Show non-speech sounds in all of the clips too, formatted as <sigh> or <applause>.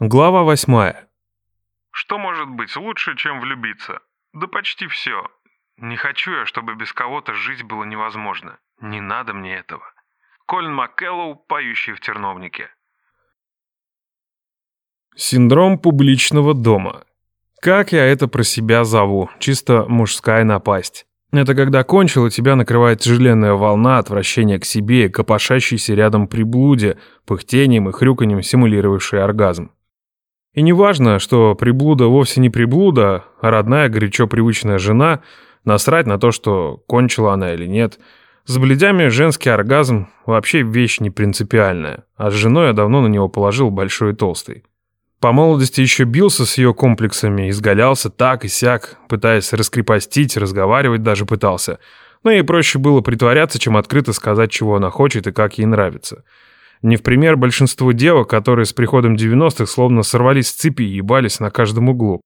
Глава восьмая. Что может быть лучше, чем влюбиться? Да почти все. Не хочу я, чтобы без кого-то жить было невозможно. Не надо мне этого. Колин Маккеллоу, поющий в терновнике. Синдром публичного дома. Как я это про себя зову? Чисто мужская напасть. Это когда кончило, тебя накрывает тяжеленная волна отвращения к себе и копошащейся рядом приблуде, пыхтением и хрюканьем симулировавший оргазм. И не важно, что приблуда вовсе не приблуда, а родная, горячо привычная жена, насрать на то, что кончила она или нет. С бледями женский оргазм вообще вещь не принципиальная, а с женой я давно на него положил большой и толстый. По молодости еще бился с ее комплексами, изгалялся так и сяк, пытаясь раскрепостить, разговаривать даже пытался. Но ей проще было притворяться, чем открыто сказать, чего она хочет и как ей нравится. Не в пример большинству девок, которые с приходом 90-х словно сорвались с цепи и ебались на каждом углу.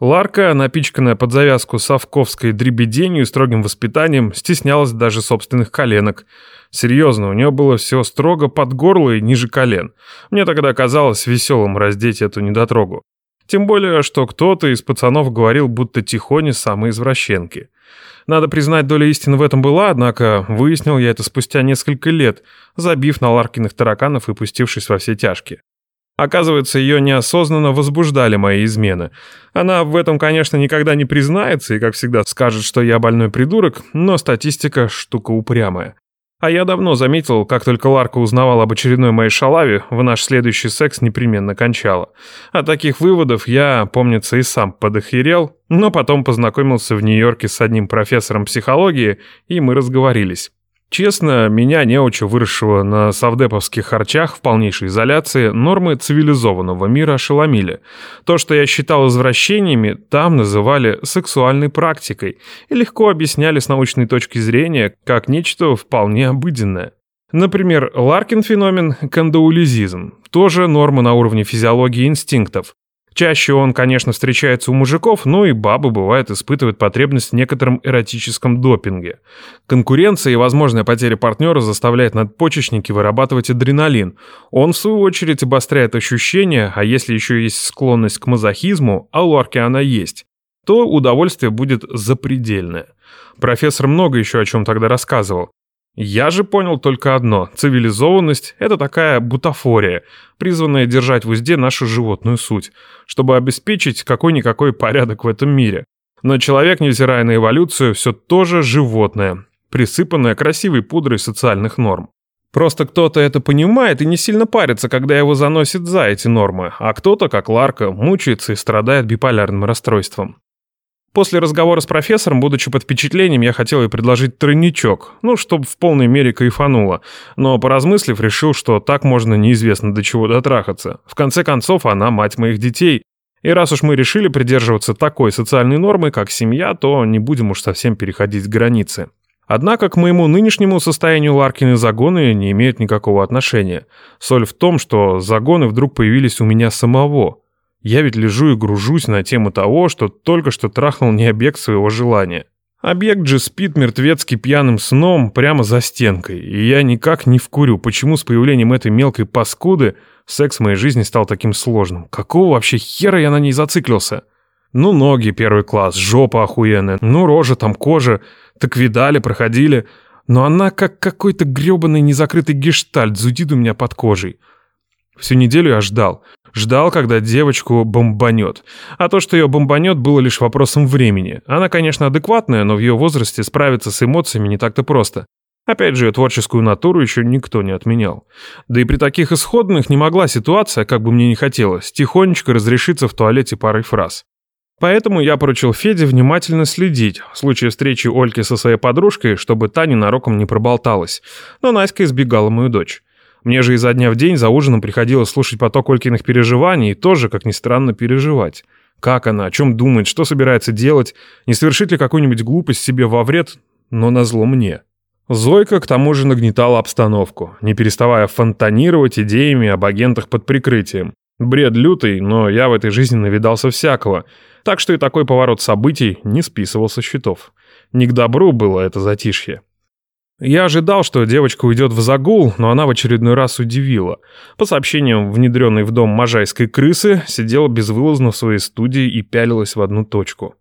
Ларка, напичканная под завязку совковской дребеденью и строгим воспитанием, стеснялась даже собственных коленок. Серьезно, у нее было все строго под горло и ниже колен. Мне тогда казалось веселым раздеть эту недотрогу. Тем более, что кто-то из пацанов говорил, будто Тихоня самые извращенки. Надо признать, доля истины в этом была, однако выяснил я это спустя несколько лет, забив на Ларкиных тараканов и пустившись во все тяжкие. Оказывается, ее неосознанно возбуждали мои измены. Она в этом, конечно, никогда не признается и, как всегда, скажет, что я больной придурок, но статистика – штука упрямая. А я давно заметил, как только Ларка узнавала об очередной моей шалаве, в наш следующий секс непременно кончала. От таких выводов я, помнится, и сам подохерел, но потом познакомился в Нью-Йорке с одним профессором психологии, и мы разговорились. Честно, меня, неуча, выросшего на совдеповских харчах в полнейшей изоляции, нормы цивилизованного мира ошеломили. То, что я считал извращениями, там называли сексуальной практикой и легко объясняли с научной точки зрения как нечто вполне обыденное. Например, Ларкин феномен – кандаулизизм, тоже норма на уровне физиологии инстинктов. Чаще он, конечно, встречается у мужиков, но и бабы, бывает, испытывают потребность в некотором эротическом допинге. Конкуренция и возможная потеря партнера заставляет надпочечники вырабатывать адреналин. Он, в свою очередь, обостряет ощущения, а если еще есть склонность к мазохизму, а у Арки она есть, то удовольствие будет запредельное. Профессор много еще о чем тогда рассказывал. Я же понял только одно. Цивилизованность — это такая бутафория, призванная держать в узде нашу животную суть, чтобы обеспечить какой-никакой порядок в этом мире. Но человек, невзирая на эволюцию, все тоже животное, присыпанное красивой пудрой социальных норм. Просто кто-то это понимает и не сильно парится, когда его заносит за эти нормы, а кто-то, как Ларка, мучается и страдает биполярным расстройством. После разговора с профессором, будучи под впечатлением, я хотел ей предложить тройничок, ну, чтобы в полной мере кайфануло. Но, поразмыслив, решил, что так можно неизвестно до чего дотрахаться. В конце концов, она мать моих детей. И раз уж мы решили придерживаться такой социальной нормы, как семья, то не будем уж совсем переходить границы. Однако к моему нынешнему состоянию Ларкины загоны не имеют никакого отношения. Соль в том, что загоны вдруг появились у меня самого – я ведь лежу и гружусь на тему того, что только что трахнул не объект своего желания. Объект же спит мертвецки пьяным сном прямо за стенкой, и я никак не вкурю, почему с появлением этой мелкой паскуды секс в моей жизни стал таким сложным. Какого вообще хера я на ней зациклился? Ну, ноги первый класс, жопа охуенная, ну, рожа там, кожа, так видали, проходили. Но она как какой-то грёбаный незакрытый гештальт зудит у меня под кожей. Всю неделю я ждал. Ждал, когда девочку бомбанет. А то, что ее бомбанет, было лишь вопросом времени. Она, конечно, адекватная, но в ее возрасте справиться с эмоциями не так-то просто. Опять же, творческую натуру еще никто не отменял. Да и при таких исходных не могла ситуация, как бы мне не хотелось, тихонечко разрешиться в туалете парой фраз. Поэтому я поручил Феде внимательно следить в случае встречи Ольки со своей подружкой, чтобы та ненароком не проболталась. Но Наська избегала мою дочь. Мне же изо дня в день за ужином приходилось слушать поток Олькиных переживаний и тоже, как ни странно, переживать. Как она, о чем думает, что собирается делать, не совершит ли какую-нибудь глупость себе во вред, но назло мне. Зойка к тому же нагнетала обстановку, не переставая фонтанировать идеями об агентах под прикрытием. Бред лютый, но я в этой жизни навидался всякого, так что и такой поворот событий не списывал со счетов. Не к добру было это затишье. Я ожидал, что девочка уйдет в загул, но она в очередной раз удивила. По сообщениям внедренной в дом можайской крысы, сидела безвылазно в своей студии и пялилась в одну точку.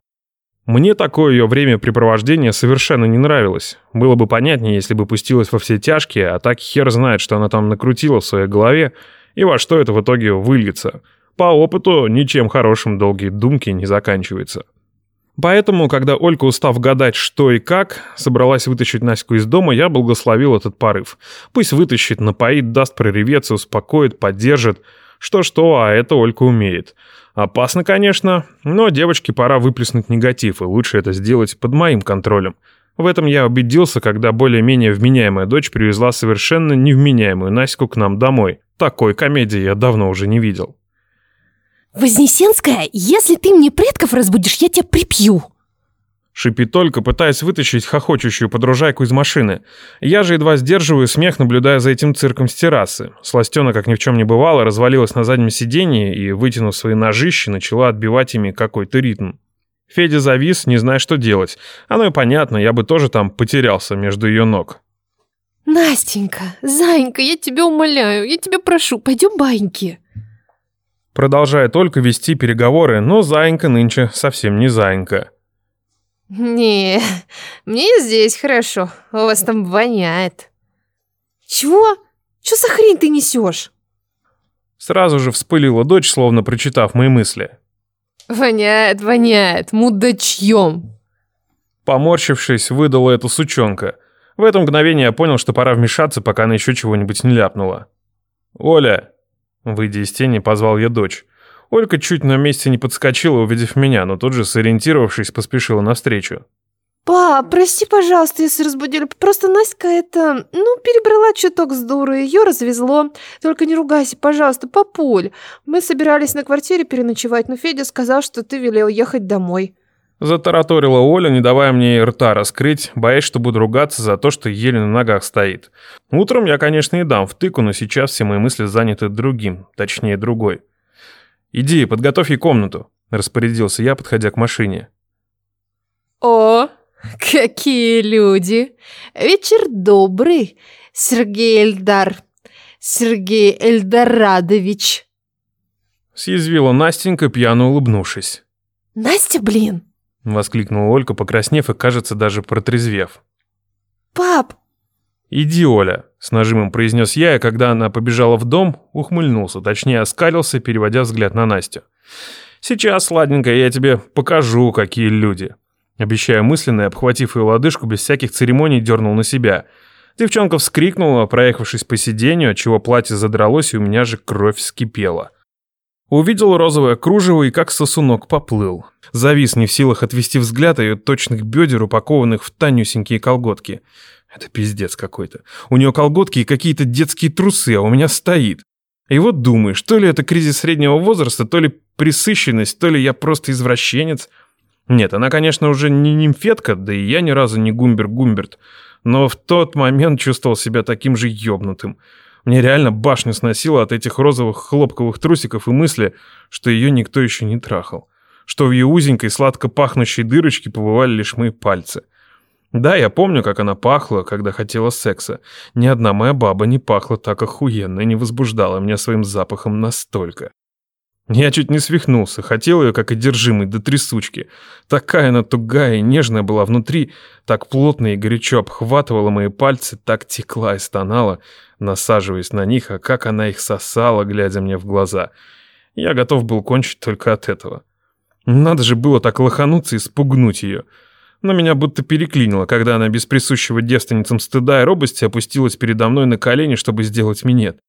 Мне такое ее времяпрепровождение совершенно не нравилось. Было бы понятнее, если бы пустилась во все тяжкие, а так хер знает, что она там накрутила в своей голове и во что это в итоге выльется. По опыту ничем хорошим долгие думки не заканчиваются. Поэтому, когда Олька, устав гадать, что и как, собралась вытащить Наську из дома, я благословил этот порыв. Пусть вытащит, напоит, даст прореветься, успокоит, поддержит. Что-что, а это Олька умеет. Опасно, конечно, но девочке пора выплеснуть негатив, и лучше это сделать под моим контролем. В этом я убедился, когда более-менее вменяемая дочь привезла совершенно невменяемую Наську к нам домой. Такой комедии я давно уже не видел. «Вознесенская, если ты мне предков разбудишь, я тебя припью!» Шипит только, пытаясь вытащить хохочущую подружайку из машины. Я же едва сдерживаю смех, наблюдая за этим цирком с террасы. Сластена, как ни в чем не бывало, развалилась на заднем сиденье и, вытянув свои ножищи, начала отбивать ими какой-то ритм. Федя завис, не зная, что делать. Оно и понятно, я бы тоже там потерялся между ее ног. «Настенька, зайенька, я тебя умоляю, я тебя прошу, пойдем баньки». Продолжая только вести переговоры, но Заинька нынче совсем не Заинька. «Не, мне здесь хорошо, у вас там воняет». «Чего? Что за хрень ты несешь?» Сразу же вспылила дочь, словно прочитав мои мысли. «Воняет, воняет, мудачьем!» Поморщившись, выдала эту сучонка. В это мгновение я понял, что пора вмешаться, пока она еще чего-нибудь не ляпнула. «Оля!» Выйдя из тени, позвал я дочь. Олька чуть на месте не подскочила, увидев меня, но тут же, сориентировавшись, поспешила навстречу. «Па, прости, пожалуйста, если разбудили. Просто Настя это, ну, перебрала чуток с дуры, ее развезло. Только не ругайся, пожалуйста, папуль. Мы собирались на квартире переночевать, но Федя сказал, что ты велел ехать домой». Затараторила Оля, не давая мне рта раскрыть, боясь, что буду ругаться за то, что еле на ногах стоит. Утром я, конечно, и дам втыку, но сейчас все мои мысли заняты другим, точнее, другой. «Иди, подготовь ей комнату», — распорядился я, подходя к машине. «О, какие люди! Вечер добрый, Сергей Эльдар, Сергей Эльдорадович!» Съязвила Настенька, пьяно улыбнувшись. «Настя, блин!» — воскликнула Олька, покраснев и, кажется, даже протрезвев. «Пап!» «Иди, Оля!» — с нажимом произнес я, и когда она побежала в дом, ухмыльнулся, точнее оскалился, переводя взгляд на Настю. «Сейчас, сладенькая, я тебе покажу, какие люди!» Обещая мысленно и, обхватив ее лодыжку, без всяких церемоний дернул на себя. Девчонка вскрикнула, проехавшись по сиденью, отчего платье задралось, и у меня же кровь вскипела. Увидел розовое кружево и как сосунок поплыл. Завис не в силах отвести взгляд от ее точных бедер, упакованных в тонюсенькие колготки. Это пиздец какой-то. У нее колготки и какие-то детские трусы, а у меня стоит. И вот думаешь, то ли это кризис среднего возраста, то ли присыщенность, то ли я просто извращенец. Нет, она, конечно, уже не нимфетка, да и я ни разу не Гумбер-Гумберт. Но в тот момент чувствовал себя таким же ёбнутым. Мне реально башню сносило от этих розовых хлопковых трусиков и мысли, что ее никто еще не трахал. Что в ее узенькой сладко пахнущей дырочке побывали лишь мои пальцы. Да, я помню, как она пахла, когда хотела секса. Ни одна моя баба не пахла так охуенно и не возбуждала меня своим запахом настолько. Я чуть не свихнулся, хотел ее как одержимый до трясучки. Такая она тугая и нежная была внутри, так плотно и горячо обхватывала мои пальцы, так текла и стонала, насаживаясь на них, а как она их сосала, глядя мне в глаза. Я готов был кончить только от этого. Надо же было так лохануться и спугнуть ее. Но меня будто переклинило, когда она без присущего девственницам стыда и робости опустилась передо мной на колени, чтобы сделать минет.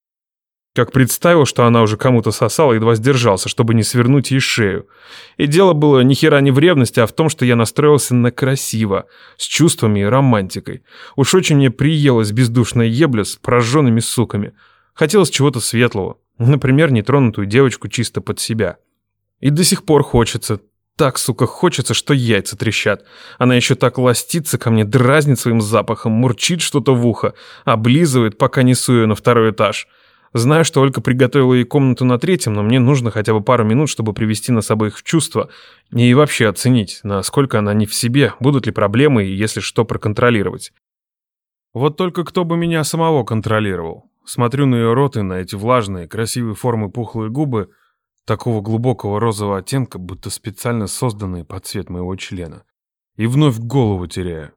Как представил, что она уже кому-то сосала, едва сдержался, чтобы не свернуть ей шею. И дело было ни хера не в ревности, а в том, что я настроился на красиво, с чувствами и романтикой. Уж очень мне приелась бездушная ебля с прожженными суками. Хотелось чего-то светлого. Например, нетронутую девочку чисто под себя. И до сих пор хочется. Так, сука, хочется, что яйца трещат. Она еще так ластится ко мне, дразнит своим запахом, мурчит что-то в ухо, облизывает, пока несу ее на второй этаж. Знаю, что Ольга приготовила ей комнату на третьем, но мне нужно хотя бы пару минут, чтобы привести нас обоих в чувство и вообще оценить, насколько она не в себе, будут ли проблемы и если что проконтролировать. Вот только кто бы меня самого контролировал. Смотрю на ее рот и на эти влажные, красивые формы пухлые губы, такого глубокого розового оттенка, будто специально созданные под цвет моего члена. И вновь голову теряю.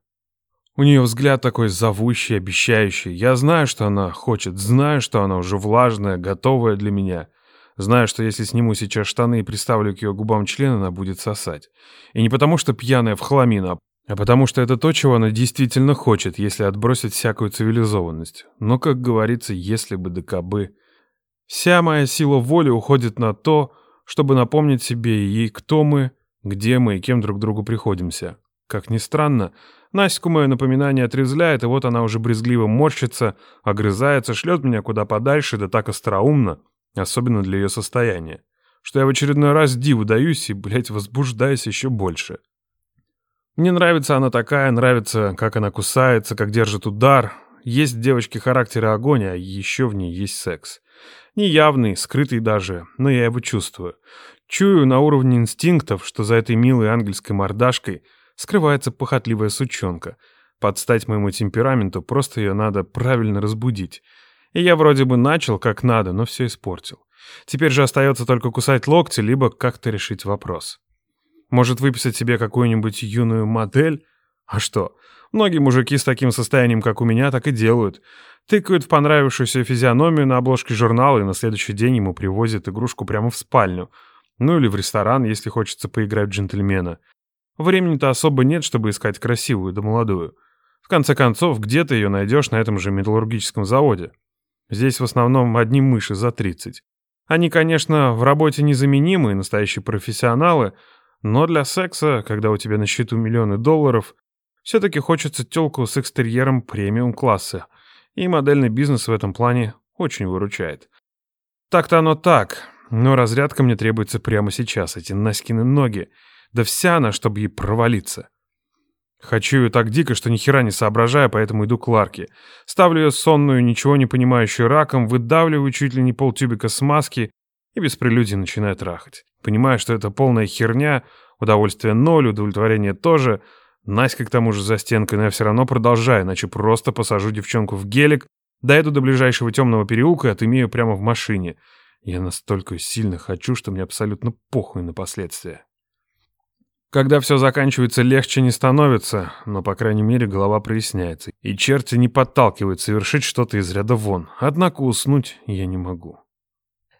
У нее взгляд такой зовущий, обещающий. Я знаю, что она хочет, знаю, что она уже влажная, готовая для меня. Знаю, что если сниму сейчас штаны и приставлю к ее губам член, она будет сосать. И не потому, что пьяная в хламину, а потому что это то, чего она действительно хочет, если отбросить всякую цивилизованность. Но, как говорится, если бы да кабы... Вся моя сила воли уходит на то, чтобы напомнить себе и ей, кто мы, где мы и кем друг другу приходимся. Как ни странно, Настю мое напоминание отрезвляет, и вот она уже брезгливо морщится, огрызается, шлет меня куда подальше, да так остроумно, особенно для ее состояния, что я в очередной раз диву даюсь и, блядь, возбуждаюсь еще больше. Мне нравится она такая, нравится, как она кусается, как держит удар. Есть в девочке характера огонь, а еще в ней есть секс. Неявный, скрытый даже, но я его чувствую. Чую на уровне инстинктов, что за этой милой ангельской мордашкой скрывается похотливая сучонка. Под стать моему темпераменту просто ее надо правильно разбудить. И я вроде бы начал как надо, но все испортил. Теперь же остается только кусать локти, либо как-то решить вопрос. Может выписать себе какую-нибудь юную модель? А что? Многие мужики с таким состоянием, как у меня, так и делают. Тыкают в понравившуюся физиономию на обложке журнала и на следующий день ему привозят игрушку прямо в спальню. Ну или в ресторан, если хочется поиграть в джентльмена. Времени-то особо нет, чтобы искать красивую да молодую. В конце концов, где ты ее найдешь на этом же металлургическом заводе? Здесь в основном одни мыши за 30. Они, конечно, в работе незаменимые, настоящие профессионалы, но для секса, когда у тебя на счету миллионы долларов, все-таки хочется телку с экстерьером премиум-класса, и модельный бизнес в этом плане очень выручает. Так-то оно так, но разрядка мне требуется прямо сейчас, эти Наськины ноги, да вся она, чтобы ей провалиться. Хочу ее так дико, что ни хера не соображаю, поэтому иду к Ларке. Ставлю ее сонную, ничего не понимающую раком, выдавливаю чуть ли не полтюбика смазки и без прелюдий начинаю трахать. Понимаю, что это полная херня, удовольствие ноль, удовлетворение тоже — Наська к тому же за стенкой, но я все равно продолжаю, иначе просто посажу девчонку в гелик, доеду до ближайшего темного переулка и отымею прямо в машине. Я настолько сильно хочу, что мне абсолютно похуй на последствия. Когда все заканчивается, легче не становится, но, по крайней мере, голова проясняется, и черти не подталкивают совершить что-то из ряда вон. Однако уснуть я не могу.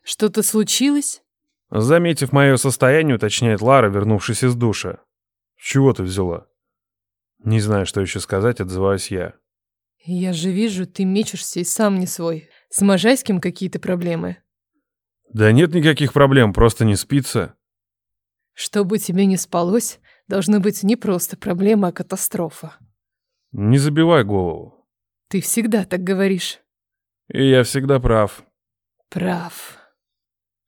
«Что-то случилось?» Заметив мое состояние, уточняет Лара, вернувшись из душа. «С чего ты взяла?» Не знаю, что еще сказать, отзываюсь я. Я же вижу, ты мечешься и сам не свой. С Можайским какие-то проблемы? Да нет никаких проблем, просто не спится. Чтобы тебе не спалось, должны быть не просто проблема, а катастрофа. Не забивай голову. Ты всегда так говоришь. И я всегда прав. Прав.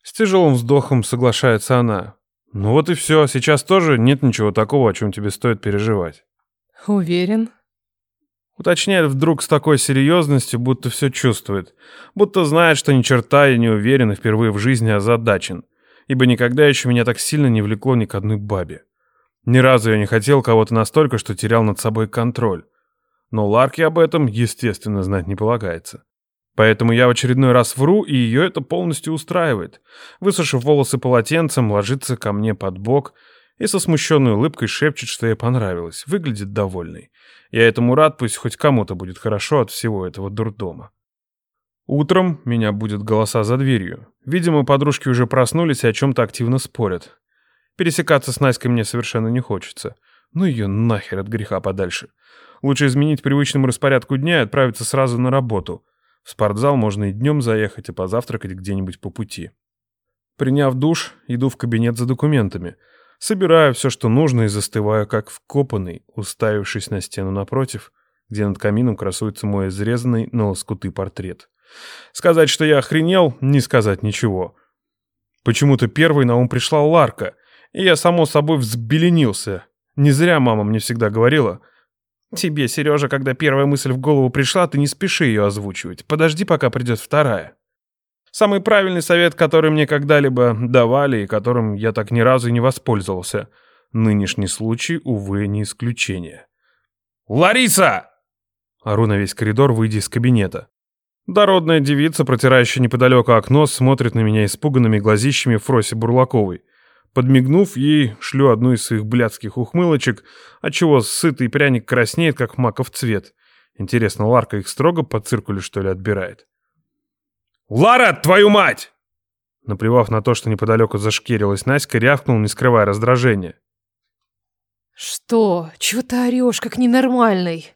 С тяжелым вздохом соглашается она. Ну вот и все, сейчас тоже нет ничего такого, о чем тебе стоит переживать. Уверен? Уточняет вдруг с такой серьезностью, будто все чувствует. Будто знает, что ни черта я не уверен и впервые в жизни озадачен. Ибо никогда еще меня так сильно не влекло ни к одной бабе. Ни разу я не хотел кого-то настолько, что терял над собой контроль. Но Ларке об этом, естественно, знать не полагается. Поэтому я в очередной раз вру, и ее это полностью устраивает. Высушив волосы полотенцем, ложится ко мне под бок — и со смущенной улыбкой шепчет, что ей понравилось, выглядит довольной. Я этому рад, пусть хоть кому-то будет хорошо от всего этого дурдома. Утром меня будет голоса за дверью. Видимо, подружки уже проснулись и о чем-то активно спорят. Пересекаться с Наськой мне совершенно не хочется. Ну ее нахер от греха подальше. Лучше изменить привычному распорядку дня и отправиться сразу на работу. В спортзал можно и днем заехать, и позавтракать где-нибудь по пути. Приняв душ, иду в кабинет за документами — Собираю все, что нужно, и застываю, как вкопанный, уставившись на стену напротив, где над камином красуется мой изрезанный на лоскуты портрет. Сказать, что я охренел, не сказать ничего. Почему-то первой на ум пришла Ларка, и я, само собой, взбеленился. Не зря мама мне всегда говорила. «Тебе, Сережа, когда первая мысль в голову пришла, ты не спеши ее озвучивать. Подожди, пока придет вторая». Самый правильный совет, который мне когда-либо давали и которым я так ни разу и не воспользовался. Нынешний случай, увы, не исключение. «Лариса!» Ору на весь коридор, выйдя из кабинета. Дородная девица, протирающая неподалеку окно, смотрит на меня испуганными глазищами Фроси Бурлаковой. Подмигнув ей, шлю одну из своих блядских ухмылочек, отчего сытый пряник краснеет, как маков цвет. Интересно, Ларка их строго по циркулю, что ли, отбирает? «Лара, твою мать!» Наплевав на то, что неподалеку зашкерилась Наська, рявкнул, не скрывая раздражения. «Что? Чего ты орешь, как ненормальный?»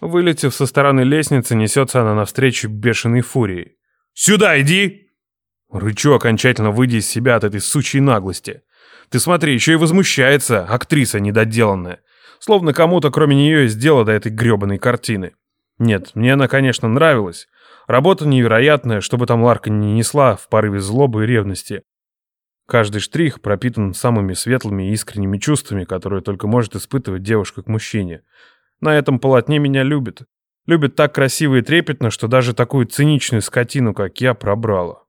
Вылетев со стороны лестницы, несется она навстречу бешеной фурии. «Сюда иди!» Рычу, окончательно выйдя из себя от этой сучьей наглости. Ты смотри, еще и возмущается, актриса недоделанная. Словно кому-то, кроме нее, есть дело до этой гребаной картины. Нет, мне она, конечно, нравилась. Работа невероятная, чтобы там Ларка не несла в порыве злобы и ревности. Каждый штрих пропитан самыми светлыми и искренними чувствами, которые только может испытывать девушка к мужчине. На этом полотне меня любят. Любят так красиво и трепетно, что даже такую циничную скотину, как я, пробрала.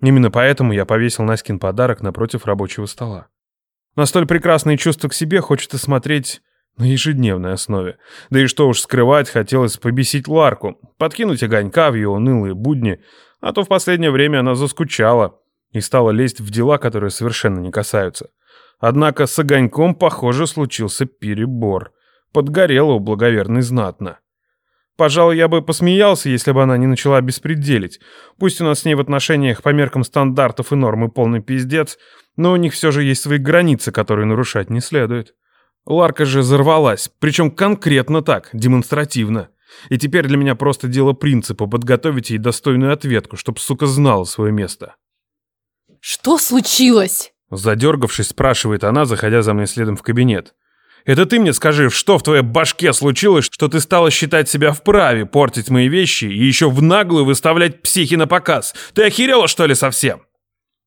Именно поэтому я повесил Наськин подарок напротив рабочего стола. На столь прекрасные чувства к себе хочется смотреть на ежедневной основе. Да и что уж скрывать, хотелось побесить Ларку, подкинуть огонька в ее унылые будни, а то в последнее время она заскучала и стала лезть в дела, которые совершенно не касаются. Однако с огоньком, похоже, случился перебор. Подгорела у благоверной знатно. Пожалуй, я бы посмеялся, если бы она не начала беспределить. Пусть у нас с ней в отношениях по меркам стандартов и нормы полный пиздец, но у них все же есть свои границы, которые нарушать не следует. Ларка же взорвалась, причем конкретно так, демонстративно. И теперь для меня просто дело принципа подготовить ей достойную ответку, чтоб сука знала свое место. «Что случилось?» Задергавшись, спрашивает она, заходя за мной следом в кабинет. «Это ты мне скажи, что в твоей башке случилось, что ты стала считать себя вправе портить мои вещи и еще в наглую выставлять психи на показ? Ты охерела, что ли, совсем?»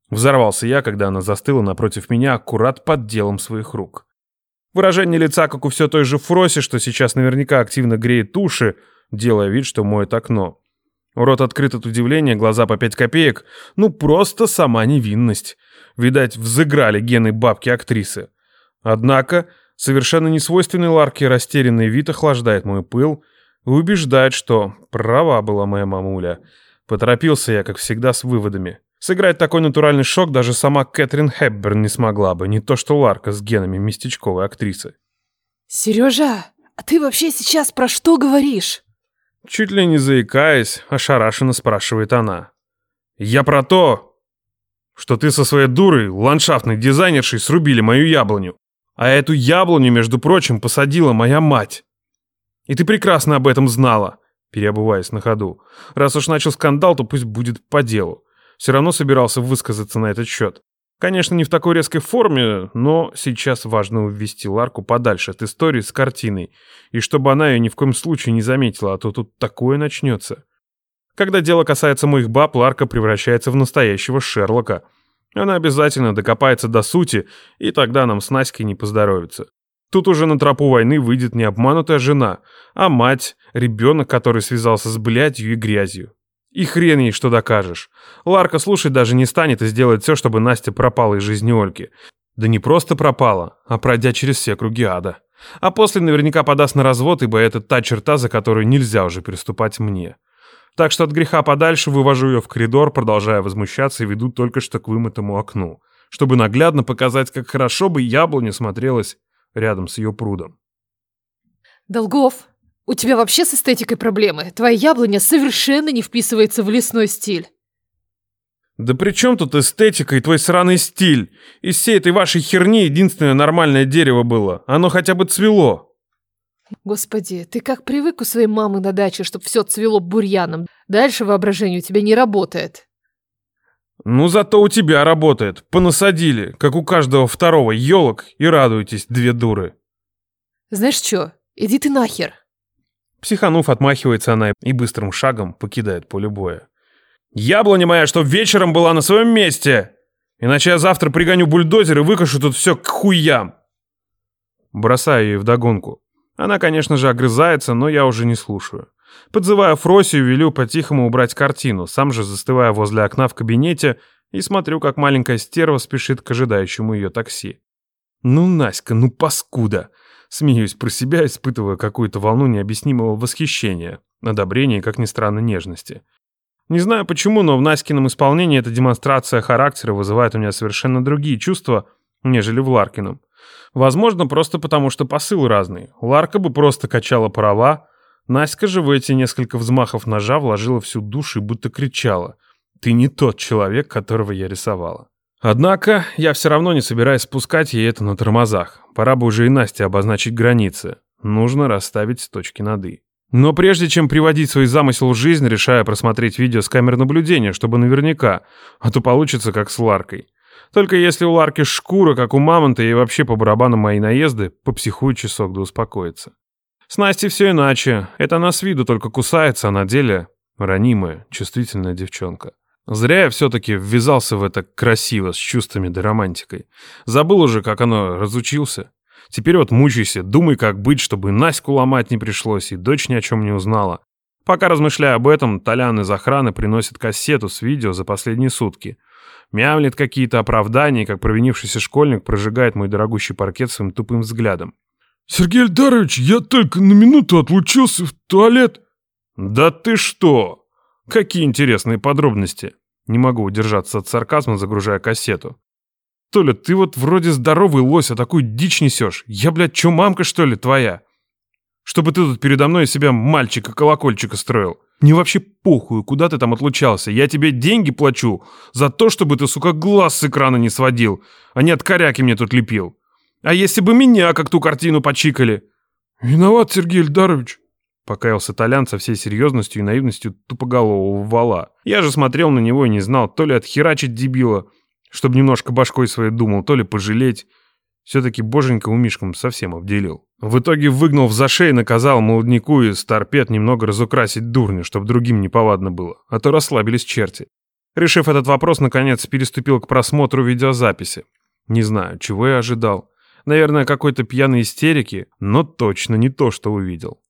Взорвался я, когда она застыла напротив меня аккурат под делом своих рук. Выражение лица, как у все той же Фроси, что сейчас наверняка активно греет уши, делая вид, что моет окно. Рот открыт от удивления, глаза по пять копеек. Ну, просто сама невинность. Видать, взыграли гены бабки-актрисы. Однако, совершенно несвойственный Ларке растерянный вид охлаждает мой пыл и убеждает, что права была моя мамуля. Поторопился я, как всегда, с выводами. Сыграть такой натуральный шок даже сама Кэтрин Хепберн не смогла бы, не то что Ларка с генами местечковой актрисы. «Сережа, а ты вообще сейчас про что говоришь?» Чуть ли не заикаясь, ошарашенно спрашивает она. «Я про то, что ты со своей дурой, ландшафтной дизайнершей, срубили мою яблоню. А эту яблоню, между прочим, посадила моя мать. И ты прекрасно об этом знала, переобуваясь на ходу. Раз уж начал скандал, то пусть будет по делу все равно собирался высказаться на этот счет. Конечно, не в такой резкой форме, но сейчас важно увести Ларку подальше от истории с картиной, и чтобы она ее ни в коем случае не заметила, а то тут такое начнется. Когда дело касается моих баб, Ларка превращается в настоящего Шерлока. Она обязательно докопается до сути, и тогда нам с Наськой не поздоровится. Тут уже на тропу войны выйдет не обманутая жена, а мать, ребенок, который связался с блядью и грязью. И хрен ей что докажешь. Ларка слушать даже не станет и сделает все, чтобы Настя пропала из жизни Ольги. Да не просто пропала, а пройдя через все круги ада. А после наверняка подаст на развод, ибо это та черта, за которую нельзя уже приступать мне. Так что от греха подальше вывожу ее в коридор, продолжая возмущаться и веду только что к вымытому окну, чтобы наглядно показать, как хорошо бы яблоня смотрелась рядом с ее прудом. «Долгов, у тебя вообще с эстетикой проблемы. Твоя яблоня совершенно не вписывается в лесной стиль. Да при чем тут эстетика и твой сраный стиль? Из всей этой вашей херни единственное нормальное дерево было. Оно хотя бы цвело. Господи, ты как привык у своей мамы на даче, чтобы все цвело бурьяном. Дальше воображение у тебя не работает. Ну, зато у тебя работает. Понасадили, как у каждого второго елок, и радуйтесь, две дуры. Знаешь что, иди ты нахер. Психанув, отмахивается она и быстрым шагом покидает поле боя. «Яблоня моя, чтоб вечером была на своем месте! Иначе я завтра пригоню бульдозер и выкашу тут все к хуям!» Бросаю ей вдогонку. Она, конечно же, огрызается, но я уже не слушаю. Подзываю Фросию, велю по-тихому убрать картину, сам же застывая возле окна в кабинете и смотрю, как маленькая стерва спешит к ожидающему ее такси. «Ну, Наська, ну паскуда!» Смеюсь про себя, испытывая какую-то волну необъяснимого восхищения, одобрения и, как ни странно, нежности. Не знаю почему, но в Наськином исполнении эта демонстрация характера вызывает у меня совершенно другие чувства, нежели в Ларкином. Возможно, просто потому, что посыл разный. Ларка бы просто качала права, Наська же в эти несколько взмахов ножа вложила всю душу и будто кричала. «Ты не тот человек, которого я рисовала». Однако я все равно не собираюсь спускать ей это на тормозах. Пора бы уже и Насте обозначить границы. Нужно расставить точки над «и». Но прежде чем приводить свой замысел в жизнь, решаю просмотреть видео с камер наблюдения, чтобы наверняка, а то получится как с Ларкой. Только если у Ларки шкура, как у мамонта, и вообще по барабану мои наезды, попсихую часок да успокоится. С Настей все иначе. Это она с виду только кусается, а на деле ранимая, чувствительная девчонка. Зря я все-таки ввязался в это красиво, с чувствами да романтикой. Забыл уже, как оно разучился. Теперь вот мучайся, думай, как быть, чтобы Наську ломать не пришлось, и дочь ни о чем не узнала. Пока размышляя об этом, Толян из охраны приносит кассету с видео за последние сутки. Мямлет какие-то оправдания, как провинившийся школьник прожигает мой дорогущий паркет своим тупым взглядом. «Сергей Альдарович, я только на минуту отлучился в туалет». «Да ты что?» Какие интересные подробности. Не могу удержаться от сарказма, загружая кассету. Толя, ты вот вроде здоровый лось, а такую дичь несешь. Я, блядь, чё, мамка, что ли, твоя? Чтобы ты тут передо мной себя мальчика-колокольчика строил. Мне вообще похуй, куда ты там отлучался. Я тебе деньги плачу за то, чтобы ты, сука, глаз с экрана не сводил, а не от коряки мне тут лепил. А если бы меня, как ту картину, почикали? Виноват, Сергей Ильдарович. Покаялся Толян со всей серьезностью и наивностью тупоголового вала. Я же смотрел на него и не знал, то ли отхерачить дебила, чтобы немножко башкой своей думал, то ли пожалеть. Все-таки боженька у Мишкам совсем обделил. В итоге выгнал в зашей и наказал молодняку из торпед немного разукрасить дурню, чтобы другим неповадно было, а то расслабились черти. Решив этот вопрос, наконец переступил к просмотру видеозаписи. Не знаю, чего я ожидал. Наверное, какой-то пьяной истерики, но точно не то, что увидел.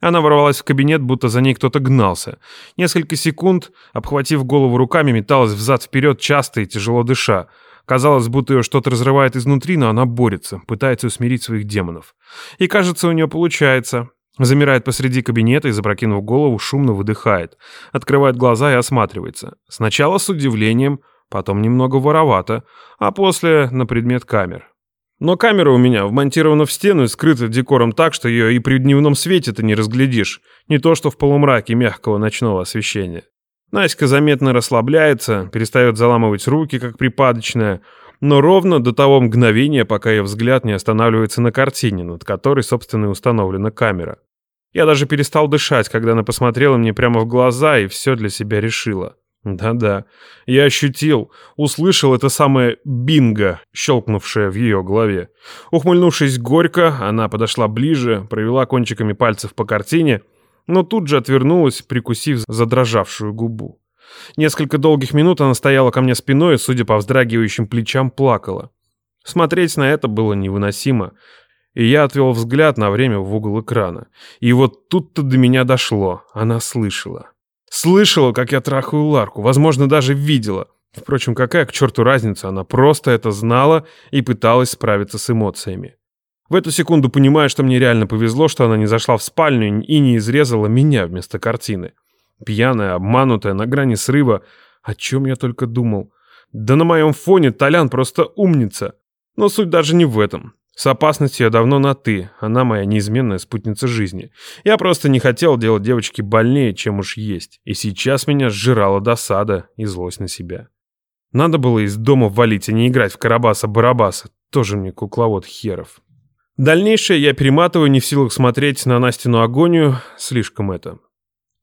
Она ворвалась в кабинет, будто за ней кто-то гнался. Несколько секунд, обхватив голову руками, металась взад-вперед, часто и тяжело дыша. Казалось, будто ее что-то разрывает изнутри, но она борется, пытается усмирить своих демонов. И кажется, у нее получается. Замирает посреди кабинета и, запрокинув голову, шумно выдыхает. Открывает глаза и осматривается. Сначала с удивлением, потом немного воровато, а после на предмет камер. Но камера у меня вмонтирована в стену и скрыта декором так, что ее и при дневном свете ты не разглядишь, не то что в полумраке мягкого ночного освещения. Наська заметно расслабляется, перестает заламывать руки, как припадочная, но ровно до того мгновения, пока ее взгляд не останавливается на картине, над которой, собственно, и установлена камера. Я даже перестал дышать, когда она посмотрела мне прямо в глаза и все для себя решила. Да-да, я ощутил, услышал это самое «бинго», щелкнувшее в ее голове. Ухмыльнувшись горько, она подошла ближе, провела кончиками пальцев по картине, но тут же отвернулась, прикусив задрожавшую губу. Несколько долгих минут она стояла ко мне спиной и, судя по вздрагивающим плечам, плакала. Смотреть на это было невыносимо, и я отвел взгляд на время в угол экрана. И вот тут-то до меня дошло, она слышала. Слышала, как я трахаю Ларку, возможно, даже видела. Впрочем, какая к черту разница, она просто это знала и пыталась справиться с эмоциями. В эту секунду понимаю, что мне реально повезло, что она не зашла в спальню и не изрезала меня вместо картины. Пьяная, обманутая, на грани срыва. О чем я только думал. Да на моем фоне Толян просто умница. Но суть даже не в этом. С опасностью я давно на «ты», она моя неизменная спутница жизни. Я просто не хотел делать девочке больнее, чем уж есть. И сейчас меня сжирала досада и злость на себя. Надо было из дома валить, а не играть в Карабаса-Барабаса. Тоже мне кукловод херов. Дальнейшее я перематываю, не в силах смотреть на Настину агонию. Слишком это.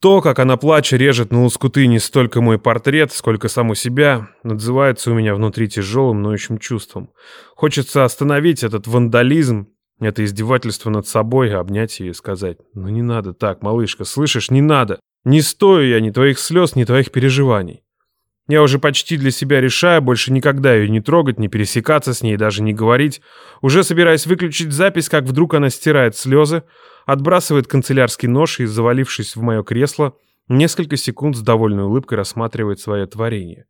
То, как она плача режет на лоскуты не столько мой портрет, сколько саму себя, отзывается у меня внутри тяжелым ноющим чувством. Хочется остановить этот вандализм, это издевательство над собой, обнять ее и сказать, ну не надо так, малышка, слышишь, не надо. Не стою я ни твоих слез, ни твоих переживаний. Я уже почти для себя решаю больше никогда ее не трогать, не пересекаться с ней, даже не говорить. Уже собираюсь выключить запись, как вдруг она стирает слезы, отбрасывает канцелярский нож и, завалившись в мое кресло, несколько секунд с довольной улыбкой рассматривает свое творение.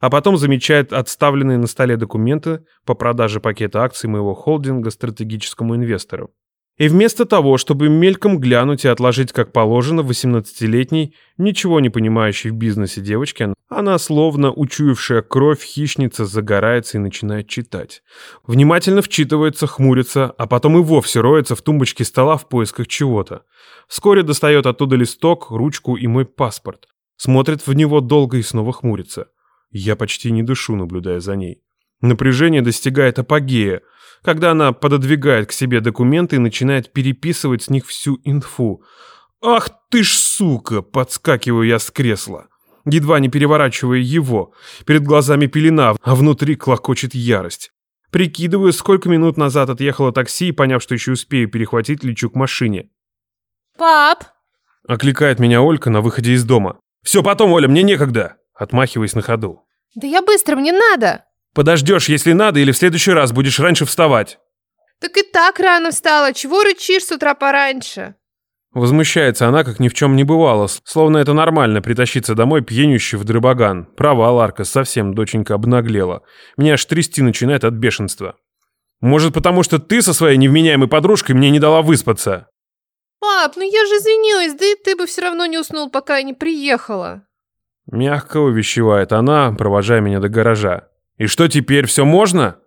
А потом замечает отставленные на столе документы по продаже пакета акций моего холдинга стратегическому инвестору. И вместо того, чтобы мельком глянуть и отложить как положено 18-летней, ничего не понимающей в бизнесе девочке, она, словно учуявшая кровь хищница, загорается и начинает читать. Внимательно вчитывается, хмурится, а потом и вовсе роется в тумбочке стола в поисках чего-то. Вскоре достает оттуда листок, ручку и мой паспорт. Смотрит в него долго и снова хмурится. Я почти не дышу, наблюдая за ней. Напряжение достигает апогея, когда она пододвигает к себе документы и начинает переписывать с них всю инфу. «Ах ты ж сука!» — подскакиваю я с кресла. Едва не переворачивая его. Перед глазами пелена, а внутри клокочет ярость. Прикидываю, сколько минут назад отъехало такси и, поняв, что еще успею перехватить, лечу к машине. Пап! Окликает меня Олька на выходе из дома. «Все потом, Оля, мне некогда!» Отмахиваясь на ходу. Да я быстро, мне надо! Подождешь, если надо, или в следующий раз будешь раньше вставать. Так и так рано встала, чего рычишь с утра пораньше? Возмущается она, как ни в чем не бывало, словно это нормально притащиться домой пьянющий в дрыбаган. Права, Ларка, совсем доченька обнаглела. Меня аж трясти начинает от бешенства. Может, потому что ты со своей невменяемой подружкой мне не дала выспаться? Пап, ну я же извинилась, да и ты бы все равно не уснул, пока я не приехала. Мягко увещевает она, провожая меня до гаража. И что теперь, все можно?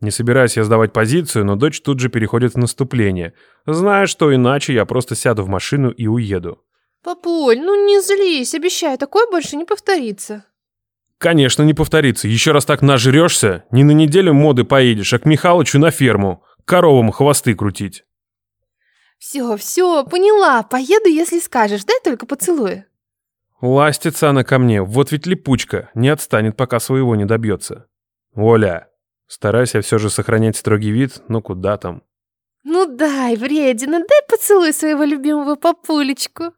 Не собираюсь я сдавать позицию, но дочь тут же переходит в наступление, зная, что иначе я просто сяду в машину и уеду. Папуль, ну не злись, обещаю, такое больше не повторится. Конечно, не повторится. Еще раз так нажрешься, не на неделю моды поедешь, а к Михалычу на ферму, коровам хвосты крутить. Все, все, поняла, поеду, если скажешь, дай только поцелуй. Ластится она ко мне, вот ведь липучка, не отстанет, пока своего не добьется. Оля, старайся все же сохранять строгий вид, но куда там. Ну дай, вредина, дай поцелуй своего любимого папулечку.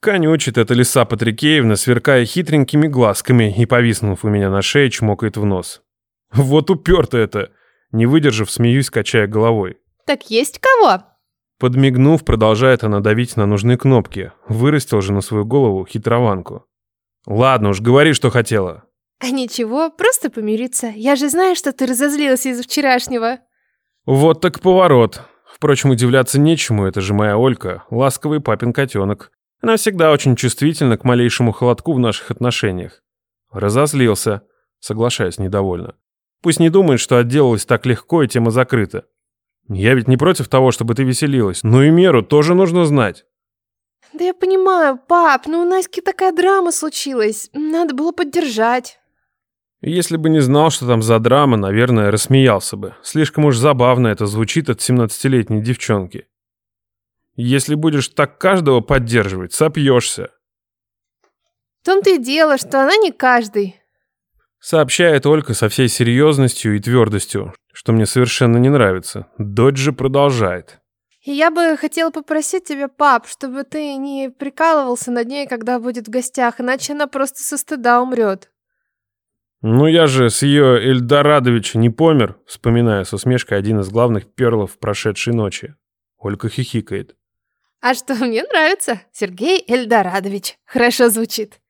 Конючит эта лиса Патрикеевна, сверкая хитренькими глазками и, повиснув у меня на шее, чмокает в нос. Вот уперто это. Не выдержав, смеюсь, качая головой. Так есть кого? Подмигнув, продолжает она давить на нужные кнопки. Вырастил же на свою голову хитрованку. Ладно уж, говори, что хотела. А ничего, просто помириться. Я же знаю, что ты разозлился из-за вчерашнего. Вот так поворот. Впрочем, удивляться нечему, это же моя Олька, ласковый папин котенок. Она всегда очень чувствительна к малейшему холодку в наших отношениях. Разозлился, соглашаясь недовольно. Пусть не думает, что отделалась так легко и тема закрыта. Я ведь не против того, чтобы ты веселилась, но и меру тоже нужно знать. Да я понимаю, пап, но у Наськи такая драма случилась. Надо было поддержать. Если бы не знал, что там за драма, наверное, рассмеялся бы. Слишком уж забавно это звучит от 17-летней девчонки. Если будешь так каждого поддерживать, сопьешься. В том-то и дело, что она не каждый. Сообщает Олька со всей серьезностью и твердостью, что мне совершенно не нравится. Дочь же продолжает. Я бы хотела попросить тебя, пап, чтобы ты не прикалывался над ней, когда будет в гостях, иначе она просто со стыда умрет. Ну я же с ее Эльдорадовича не помер, вспоминая с усмешкой один из главных перлов прошедшей ночи. Олька хихикает. А что, мне нравится. Сергей Эльдорадович. Хорошо звучит.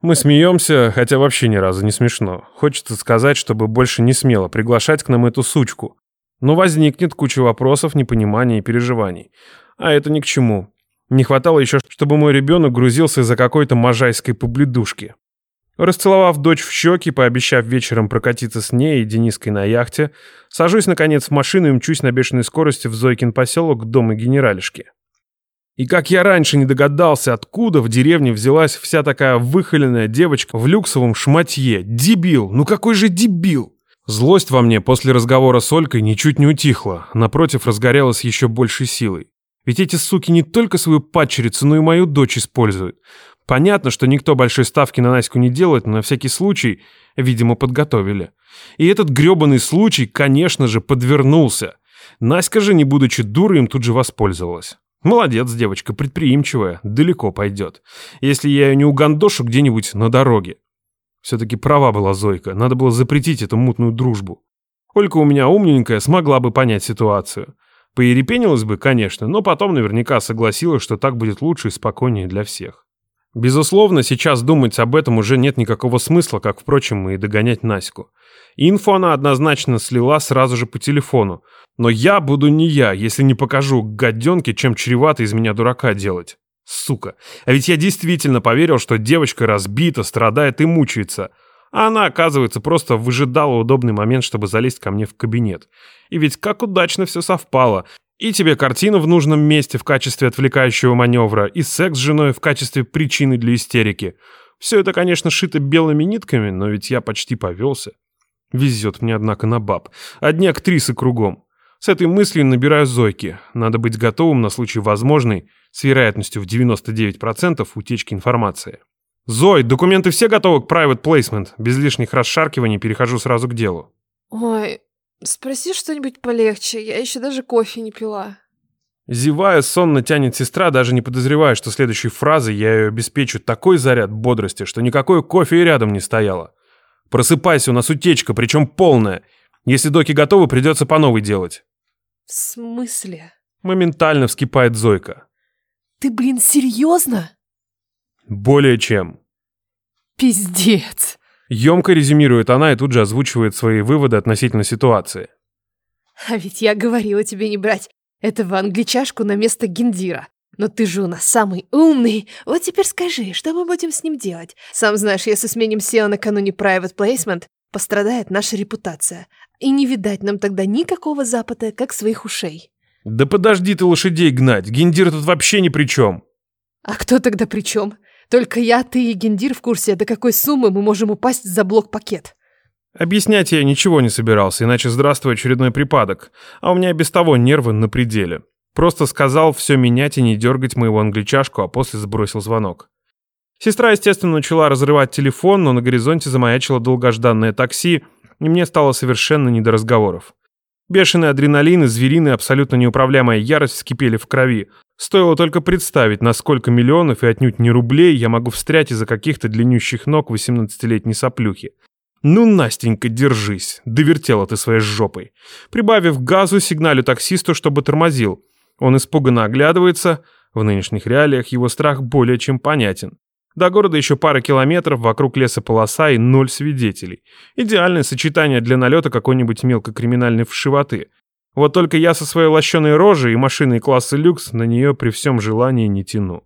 Мы смеемся, хотя вообще ни разу не смешно. Хочется сказать, чтобы больше не смело приглашать к нам эту сучку. Но возникнет куча вопросов, непонимания и переживаний. А это ни к чему. Не хватало еще, чтобы мой ребенок грузился из-за какой-то можайской побледушки. Расцеловав дочь в щеки, пообещав вечером прокатиться с ней и Дениской на яхте, сажусь, наконец, в машину и мчусь на бешеной скорости в Зойкин поселок к дому генералишки. И как я раньше не догадался, откуда в деревне взялась вся такая выхоленная девочка в люксовом шматье. Дебил! Ну какой же дебил! Злость во мне после разговора с Олькой ничуть не утихла, напротив, разгорелась еще большей силой. Ведь эти суки не только свою падчерицу, но и мою дочь используют. Понятно, что никто большой ставки на Наську не делает, но на всякий случай, видимо, подготовили. И этот грёбаный случай, конечно же, подвернулся. Наська же, не будучи дурой, им тут же воспользовалась. Молодец, девочка, предприимчивая, далеко пойдет. Если я ее не угандошу где-нибудь на дороге. Все-таки права была Зойка, надо было запретить эту мутную дружбу. Олька у меня умненькая, смогла бы понять ситуацию. Поерепенилась бы, конечно, но потом наверняка согласилась, что так будет лучше и спокойнее для всех. Безусловно, сейчас думать об этом уже нет никакого смысла, как, впрочем, и догонять Наську. Инфу она однозначно слила сразу же по телефону. Но я буду не я, если не покажу гаденке, чем чревато из меня дурака делать. Сука. А ведь я действительно поверил, что девочка разбита, страдает и мучается. А она, оказывается, просто выжидала удобный момент, чтобы залезть ко мне в кабинет. И ведь как удачно все совпало. И тебе картина в нужном месте в качестве отвлекающего маневра, и секс с женой в качестве причины для истерики. Все это, конечно, шито белыми нитками, но ведь я почти повелся. Везет мне, однако, на баб. Одни актрисы кругом. С этой мыслью набираю Зойки. Надо быть готовым на случай возможной, с вероятностью в 99% утечки информации. «Зой, документы все готовы к private placement?» Без лишних расшаркиваний перехожу сразу к делу. Ой, спроси что-нибудь полегче, я еще даже кофе не пила. Зевая, сонно тянет сестра, даже не подозревая, что следующей фразой я ее обеспечу такой заряд бодрости, что никакой кофе и рядом не стояло. «Просыпайся, у нас утечка, причем полная. Если доки готовы, придется по новой делать». В смысле? Моментально вскипает Зойка. Ты, блин, серьезно? Более чем. Пиздец. Емко резюмирует она и тут же озвучивает свои выводы относительно ситуации. А ведь я говорила тебе не брать этого англичашку на место Гендира. Но ты же у нас самый умный. Вот теперь скажи, что мы будем с ним делать? Сам знаешь, если сменим SEO накануне private placement, пострадает наша репутация. И не видать нам тогда никакого запада, как своих ушей. Да подожди ты лошадей гнать, Гендир тут вообще ни при чем. А кто тогда при чем? Только я, ты и Гендир в курсе, до какой суммы мы можем упасть за блок-пакет. Объяснять я ничего не собирался, иначе здравствуй очередной припадок. А у меня без того нервы на пределе. Просто сказал все менять и не дергать моего англичашку, а после сбросил звонок. Сестра, естественно, начала разрывать телефон, но на горизонте замаячило долгожданное такси, и мне стало совершенно не до разговоров. Бешеный адреналин и звериная, абсолютно неуправляемая ярость вскипели в крови. Стоило только представить, на сколько миллионов и отнюдь не рублей я могу встрять из-за каких-то длиннющих ног 18-летней соплюхи. «Ну, Настенька, держись, довертела ты своей жопой». Прибавив газу, сигналю таксисту, чтобы тормозил. Он испуганно оглядывается. В нынешних реалиях его страх более чем понятен. До города еще пара километров, вокруг леса полоса и ноль свидетелей. Идеальное сочетание для налета какой-нибудь мелкокриминальной вшивоты. Вот только я со своей лощеной рожей и машиной класса люкс на нее при всем желании не тяну.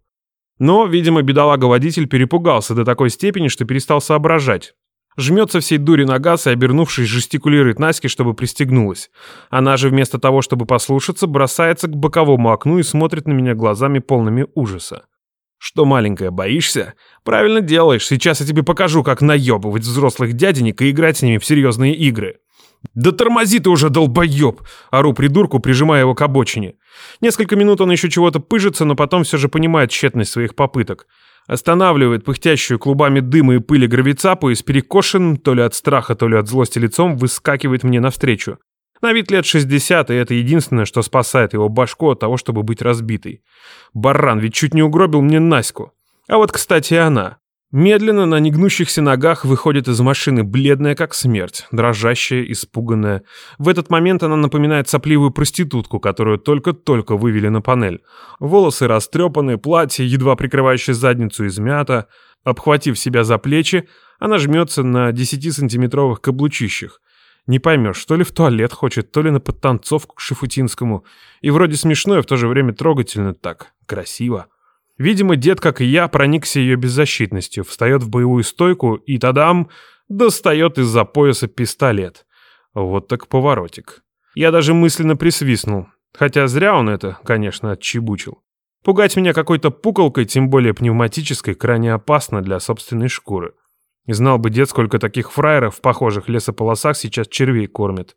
Но, видимо, бедолага-водитель перепугался до такой степени, что перестал соображать. Жмется всей дури на газ и, обернувшись, жестикулирует Наське, чтобы пристегнулась. Она же вместо того, чтобы послушаться, бросается к боковому окну и смотрит на меня глазами полными ужаса. «Что, маленькая, боишься? Правильно делаешь, сейчас я тебе покажу, как наебывать взрослых дяденек и играть с ними в серьезные игры». «Да тормози ты уже, долбоеб!» — ору придурку, прижимая его к обочине. Несколько минут он еще чего-то пыжится, но потом все же понимает тщетность своих попыток. Останавливает пыхтящую клубами дыма и пыли гравицапу и с перекошенным, то ли от страха, то ли от злости лицом, выскакивает мне навстречу. На вид лет 60, и это единственное, что спасает его башку от того, чтобы быть разбитой. Баран ведь чуть не угробил мне Наську. А вот, кстати, она. Медленно на негнущихся ногах выходит из машины, бледная как смерть, дрожащая, испуганная. В этот момент она напоминает сопливую проститутку, которую только-только вывели на панель. Волосы растрепаны, платье, едва прикрывающее задницу, измято. Обхватив себя за плечи, она жмется на 10-сантиметровых каблучищах. Не поймешь, то ли в туалет хочет, то ли на подтанцовку к Шафутинскому. И вроде смешно, и в то же время трогательно так, красиво. Видимо, дед, как и я, проникся ее беззащитностью, встает в боевую стойку и, тадам, достает из-за пояса пистолет. Вот так поворотик. Я даже мысленно присвистнул. Хотя зря он это, конечно, отчебучил. Пугать меня какой-то пуколкой, тем более пневматической, крайне опасно для собственной шкуры. И знал бы дед, сколько таких фраеров в похожих лесополосах сейчас червей кормят.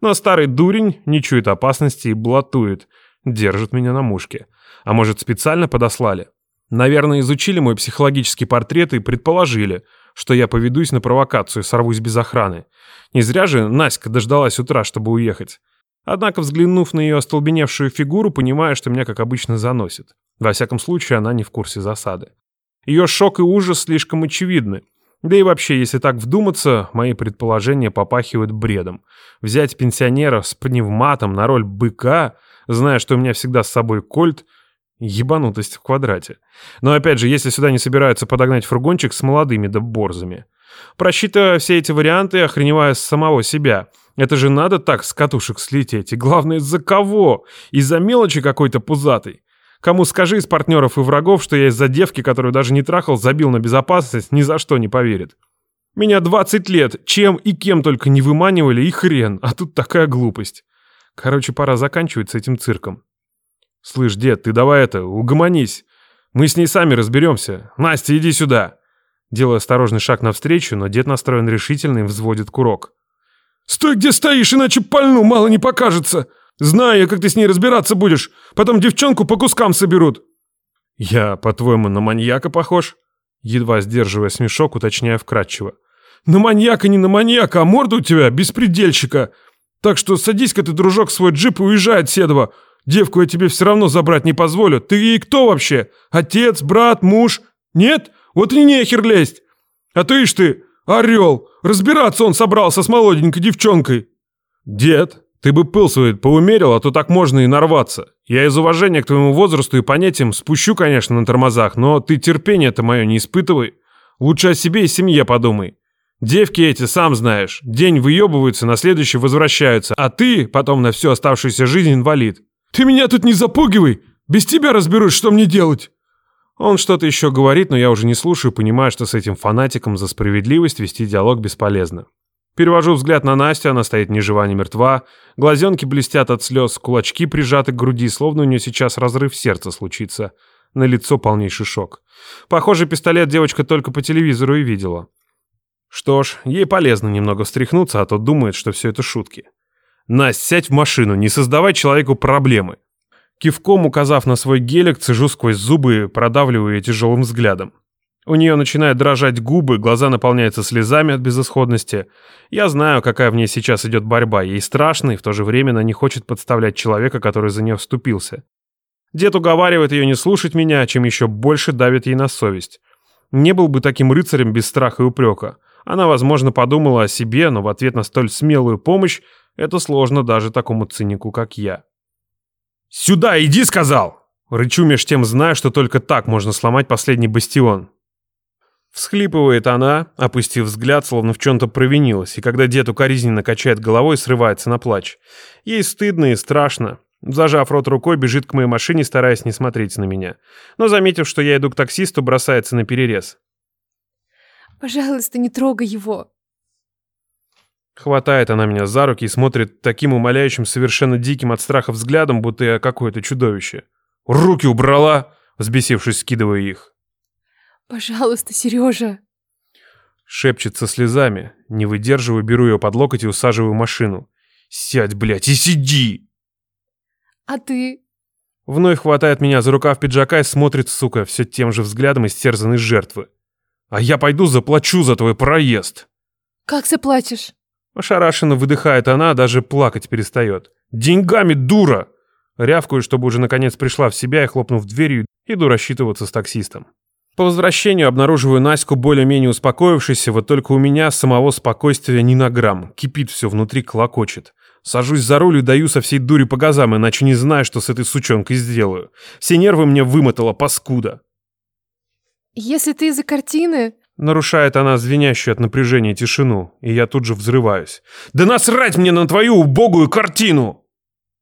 Но старый дурень не чует опасности и блатует. Держит меня на мушке. А может, специально подослали? Наверное, изучили мой психологический портрет и предположили, что я поведусь на провокацию сорвусь без охраны. Не зря же Наська дождалась утра, чтобы уехать. Однако, взглянув на ее остолбеневшую фигуру, понимаю, что меня, как обычно, заносит. Во всяком случае, она не в курсе засады. Ее шок и ужас слишком очевидны. Да и вообще, если так вдуматься, мои предположения попахивают бредом. Взять пенсионера с пневматом на роль быка, зная, что у меня всегда с собой кольт, Ебанутость в квадрате. Но опять же, если сюда не собираются подогнать фургончик с молодыми да борзами. Просчитывая все эти варианты, охреневая с самого себя. Это же надо так с катушек слететь. И главное, из-за кого? Из-за мелочи какой-то пузатой. Кому скажи из партнеров и врагов, что я из-за девки, которую даже не трахал, забил на безопасность, ни за что не поверит. Меня 20 лет, чем и кем только не выманивали, и хрен, а тут такая глупость. Короче, пора заканчивать с этим цирком. Слышь, дед, ты давай это, угомонись. Мы с ней сами разберемся. Настя, иди сюда. Делаю осторожный шаг навстречу, но дед настроен решительно и взводит курок. «Стой, где стоишь, иначе пальну мало не покажется! Знаю я, как ты с ней разбираться будешь, потом девчонку по кускам соберут!» «Я, по-твоему, на маньяка похож?» Едва сдерживая смешок, уточняя вкратчиво. «На маньяка не на маньяка, а морда у тебя беспредельщика! Так что садись-ка ты, дружок, в свой джип и уезжай от Седова. Девку я тебе все равно забрать не позволю. Ты ей кто вообще? Отец, брат, муж? Нет? Вот и нехер лезть. А ты ишь ты, орел, разбираться он собрался с молоденькой девчонкой. Дед, ты бы пыл свой поумерил, а то так можно и нарваться. Я из уважения к твоему возрасту и понятиям спущу, конечно, на тормозах, но ты терпение-то мое не испытывай. Лучше о себе и семье подумай. Девки эти, сам знаешь, день выебываются, на следующий возвращаются, а ты потом на всю оставшуюся жизнь инвалид. Ты меня тут не запугивай! Без тебя разберусь, что мне делать!» Он что-то еще говорит, но я уже не слушаю, понимаю, что с этим фанатиком за справедливость вести диалог бесполезно. Перевожу взгляд на Настю, она стоит ни жива, ни мертва. Глазенки блестят от слез, кулачки прижаты к груди, словно у нее сейчас разрыв сердца случится. На лицо полнейший шок. Похоже, пистолет девочка только по телевизору и видела. Что ж, ей полезно немного встряхнуться, а то думает, что все это шутки. Настя, сядь в машину, не создавай человеку проблемы. Кивком указав на свой гелик, цежу сквозь зубы, продавливаю ее тяжелым взглядом. У нее начинают дрожать губы, глаза наполняются слезами от безысходности. Я знаю, какая в ней сейчас идет борьба. Ей страшно, и в то же время она не хочет подставлять человека, который за нее вступился. Дед уговаривает ее не слушать меня, чем еще больше давит ей на совесть. Не был бы таким рыцарем без страха и упрека. Она, возможно, подумала о себе, но в ответ на столь смелую помощь это сложно даже такому цинику, как я. «Сюда иди!» — сказал! Рычу меж тем, зная, что только так можно сломать последний бастион. Всхлипывает она, опустив взгляд, словно в чем-то провинилась, и когда дед укоризненно качает головой, срывается на плач. Ей стыдно и страшно. Зажав рот рукой, бежит к моей машине, стараясь не смотреть на меня. Но, заметив, что я иду к таксисту, бросается на перерез. «Пожалуйста, не трогай его!» Хватает она меня за руки и смотрит таким умоляющим, совершенно диким от страха взглядом, будто я какое-то чудовище. «Руки убрала!» Взбесившись, скидываю их. «Пожалуйста, Сережа!» Шепчет со слезами. Не выдерживаю, беру ее под локоть и усаживаю в машину. «Сядь, блядь, и сиди!» «А ты?» Вновь хватает меня за рукав пиджака и смотрит, сука, все тем же взглядом истерзанной жертвы. «А я пойду заплачу за твой проезд!» «Как заплатишь?» Ошарашенно выдыхает она, даже плакать перестает. «Деньгами, дура!» Рявкаю, чтобы уже наконец пришла в себя и, хлопнув дверью, иду рассчитываться с таксистом. По возвращению обнаруживаю Наську более-менее успокоившейся, вот только у меня самого спокойствия ни на грамм. Кипит все внутри, клокочет. Сажусь за руль и даю со всей дури по газам, иначе не знаю, что с этой сучонкой сделаю. Все нервы мне вымотала паскуда. «Если ты из-за картины...» Нарушает она звенящую от напряжения тишину, и я тут же взрываюсь. «Да насрать мне на твою убогую картину!»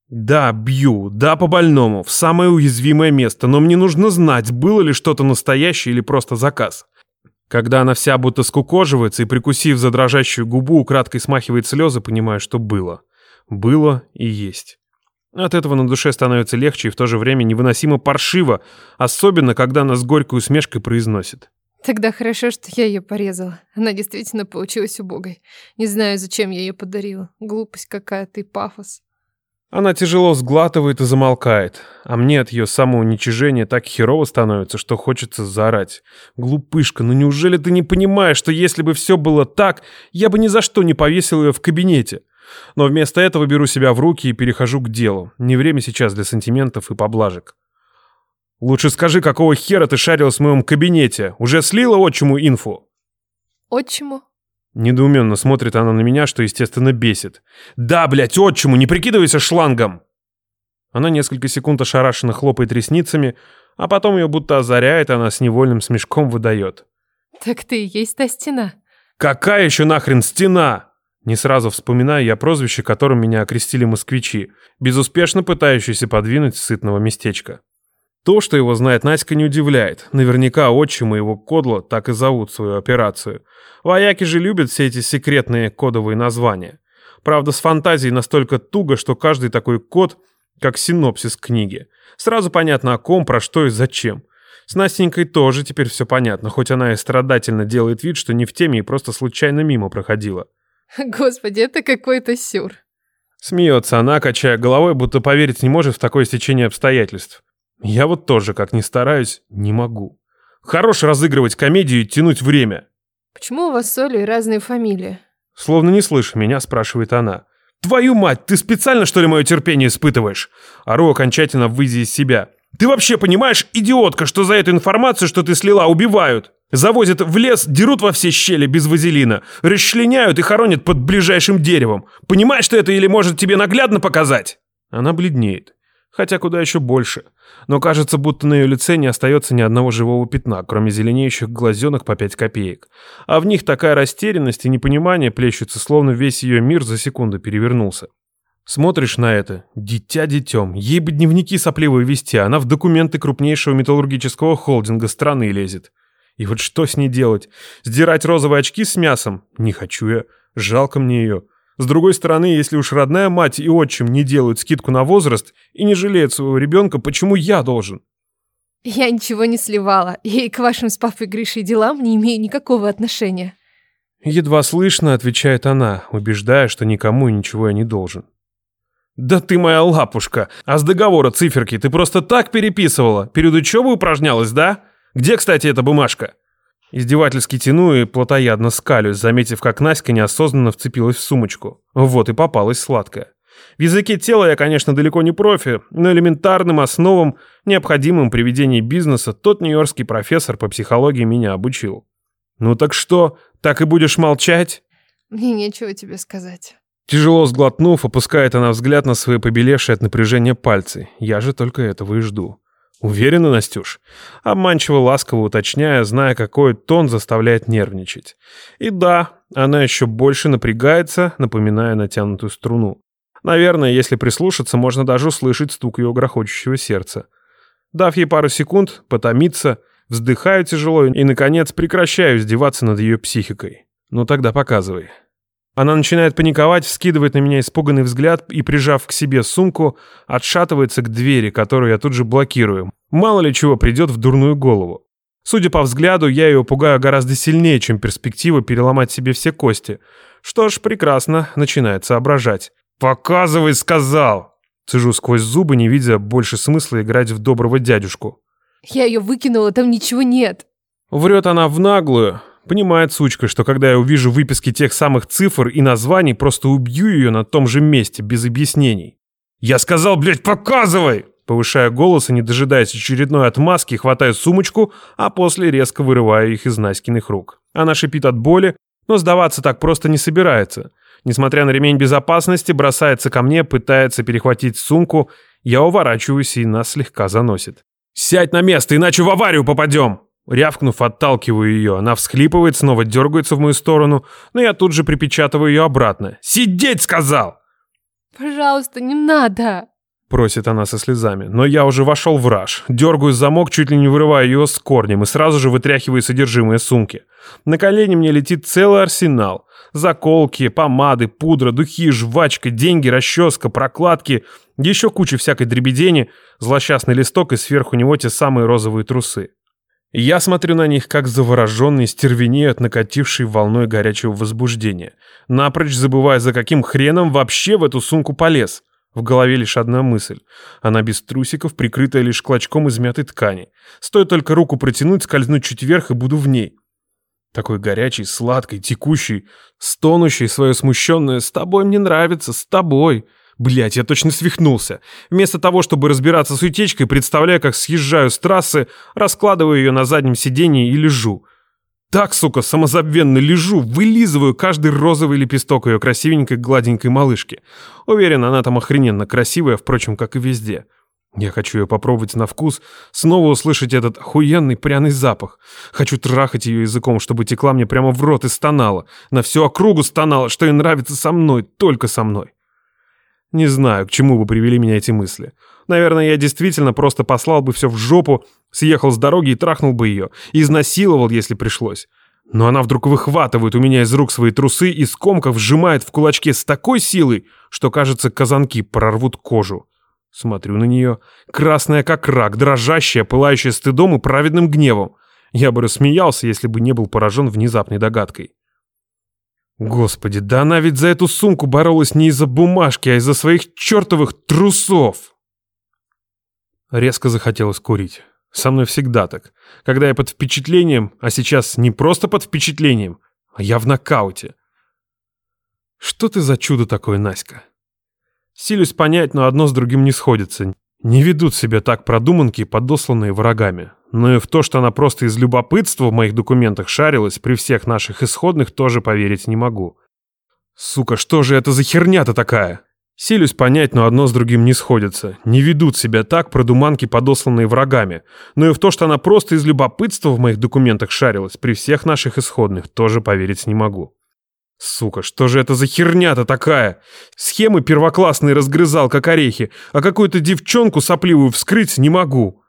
«Да, бью, да, по-больному, в самое уязвимое место, но мне нужно знать, было ли что-то настоящее или просто заказ». Когда она вся будто скукоживается и, прикусив за дрожащую губу, украдкой смахивает слезы, понимаю, что было. Было и есть. От этого на душе становится легче и в то же время невыносимо паршиво, особенно когда она с горькой усмешкой произносит. Тогда хорошо, что я ее порезала. Она действительно получилась убогой. Не знаю, зачем я ее подарила. Глупость какая-то и пафос. Она тяжело сглатывает и замолкает, а мне от ее самоуничижения так херово становится, что хочется заорать. «Глупышка, ну неужели ты не понимаешь, что если бы все было так, я бы ни за что не повесил ее в кабинете?» Но вместо этого беру себя в руки и перехожу к делу. Не время сейчас для сантиментов и поблажек. Лучше скажи, какого хера ты шарилась в моем кабинете? Уже слила отчиму инфу?» «Отчиму?» Недоуменно смотрит она на меня, что, естественно, бесит. «Да, блядь, отчиму, не прикидывайся шлангом!» Она несколько секунд ошарашенно хлопает ресницами, а потом ее будто озаряет, она с невольным смешком выдает. Так ты и есть та стена. «Какая еще нахрен стена?» Не сразу вспоминаю я прозвище, которым меня окрестили москвичи, безуспешно пытающиеся подвинуть сытного местечка. То, что его знает Наська, не удивляет. Наверняка отчима его Кодла так и зовут свою операцию. Вояки же любят все эти секретные кодовые названия. Правда, с фантазией настолько туго, что каждый такой код, как синопсис книги. Сразу понятно о ком, про что и зачем. С Настенькой тоже теперь все понятно, хоть она и страдательно делает вид, что не в теме и просто случайно мимо проходила. <laughs> Господи, это какой-то сюр. Смеется она, качая головой, будто поверить не может в такое стечение обстоятельств. Я вот тоже, как ни стараюсь, не могу. Хорош разыгрывать комедию и тянуть время. Почему у вас с Олей разные фамилии? Словно не слыша меня, спрашивает она. «Твою мать, ты специально, что ли, мое терпение испытываешь?» Ору окончательно выйдя из себя. «Ты вообще понимаешь, идиотка, что за эту информацию, что ты слила, убивают? Завозят в лес, дерут во все щели без вазелина, расчленяют и хоронят под ближайшим деревом. Понимаешь ты это или может тебе наглядно показать?» Она бледнеет. Хотя куда еще больше. Но кажется, будто на ее лице не остается ни одного живого пятна, кроме зеленеющих глазенок по пять копеек. А в них такая растерянность и непонимание плещутся, словно весь ее мир за секунду перевернулся. Смотришь на это, дитя детем, ей бы дневники сопливые вести, а она в документы крупнейшего металлургического холдинга страны лезет. И вот что с ней делать? Сдирать розовые очки с мясом? Не хочу я, жалко мне ее. С другой стороны, если уж родная мать и отчим не делают скидку на возраст и не жалеют своего ребенка, почему я должен? Я ничего не сливала, и к вашим с папой Гришей делам не имею никакого отношения. Едва слышно, отвечает она, убеждая, что никому и ничего я не должен. «Да ты моя лапушка! А с договора циферки ты просто так переписывала? Перед учебой упражнялась, да? Где, кстати, эта бумажка?» Издевательски тяну и плотоядно скалюсь, заметив, как Наська неосознанно вцепилась в сумочку. Вот и попалась сладкая. В языке тела я, конечно, далеко не профи, но элементарным основам, необходимым при ведении бизнеса, тот нью-йоркский профессор по психологии меня обучил. «Ну так что, так и будешь молчать?» Мне нечего тебе сказать. Тяжело сглотнув, опускает она взгляд на свои побелевшие от напряжения пальцы. Я же только этого и жду. Уверена, Настюш? Обманчиво ласково уточняя, зная, какой тон заставляет нервничать. И да, она еще больше напрягается, напоминая натянутую струну. Наверное, если прислушаться, можно даже услышать стук ее грохочущего сердца. Дав ей пару секунд, потомиться, вздыхаю тяжело и, наконец, прекращаю издеваться над ее психикой. Ну тогда показывай. Она начинает паниковать, вскидывает на меня испуганный взгляд и, прижав к себе сумку, отшатывается к двери, которую я тут же блокирую. Мало ли чего придет в дурную голову. Судя по взгляду, я ее пугаю гораздо сильнее, чем перспектива переломать себе все кости. Что ж, прекрасно, начинает соображать. «Показывай, сказал!» Цежу сквозь зубы, не видя больше смысла играть в доброго дядюшку. Я ее выкинула, там ничего нет. Врет она в наглую, Понимает сучка, что когда я увижу выписки тех самых цифр и названий, просто убью ее на том же месте, без объяснений. «Я сказал, блядь, показывай!» Повышая голос и не дожидаясь очередной отмазки, хватаю сумочку, а после резко вырываю их из Наськиных рук. Она шипит от боли, но сдаваться так просто не собирается. Несмотря на ремень безопасности, бросается ко мне, пытается перехватить сумку. Я уворачиваюсь и нас слегка заносит. «Сядь на место, иначе в аварию попадем!» Рявкнув, отталкиваю ее. Она всхлипывает, снова дергается в мою сторону, но я тут же припечатываю ее обратно. «Сидеть!» сказал! Пожалуйста, не надо. Просит она со слезами. Но я уже вошел в раж. Дергаю замок, чуть ли не вырывая ее с корнем и сразу же вытряхиваю содержимое сумки. На колени мне летит целый арсенал. Заколки, помады, пудра, духи, жвачка, деньги, расческа, прокладки, еще куча всякой дребедени, злосчастный листок и сверху него те самые розовые трусы. Я смотрю на них, как завороженный, стервенею от накатившей волной горячего возбуждения, напрочь забывая, за каким хреном вообще в эту сумку полез. В голове лишь одна мысль. Она без трусиков, прикрытая лишь клочком измятой ткани. Стоит только руку протянуть, скользнуть чуть вверх и буду в ней. Такой горячий, сладкий, текущий, стонущий свое смущенное «С тобой мне нравится, с тобой!» Блять, я точно свихнулся. Вместо того, чтобы разбираться с утечкой, представляю, как съезжаю с трассы, раскладываю ее на заднем сиденье и лежу. Так, сука, самозабвенно лежу, вылизываю каждый розовый лепесток ее красивенькой гладенькой малышки. Уверен, она там охрененно красивая, впрочем, как и везде. Я хочу ее попробовать на вкус, снова услышать этот охуенный пряный запах. Хочу трахать ее языком, чтобы текла мне прямо в рот и стонала. На всю округу стонала, что ей нравится со мной, только со мной. Не знаю, к чему бы привели меня эти мысли. Наверное, я действительно просто послал бы все в жопу, съехал с дороги и трахнул бы ее, изнасиловал, если пришлось. Но она вдруг выхватывает у меня из рук свои трусы и скомков сжимает в кулачке с такой силой, что, кажется, казанки прорвут кожу. Смотрю на нее, красная как рак, дрожащая, пылающая стыдом и праведным гневом. Я бы рассмеялся, если бы не был поражен внезапной догадкой. Господи, да она ведь за эту сумку боролась не из-за бумажки, а из-за своих чертовых трусов. Резко захотелось курить. Со мной всегда так. Когда я под впечатлением, а сейчас не просто под впечатлением, а я в нокауте. Что ты за чудо такое, Наська? Силюсь понять, но одно с другим не сходится. Не ведут себя так продуманки, подосланные врагами. Но и в то, что она просто из любопытства в моих документах шарилась, при всех наших исходных тоже поверить не могу. Сука, что же это за херня-то такая? Силюсь понять, но одно с другим не сходится. Не ведут себя так продуманки, подосланные врагами. Но и в то, что она просто из любопытства в моих документах шарилась, при всех наших исходных, тоже поверить не могу. Сука, что же это за херня-то такая? Схемы первоклассные разгрызал, как орехи, а какую-то девчонку сопливую вскрыть не могу.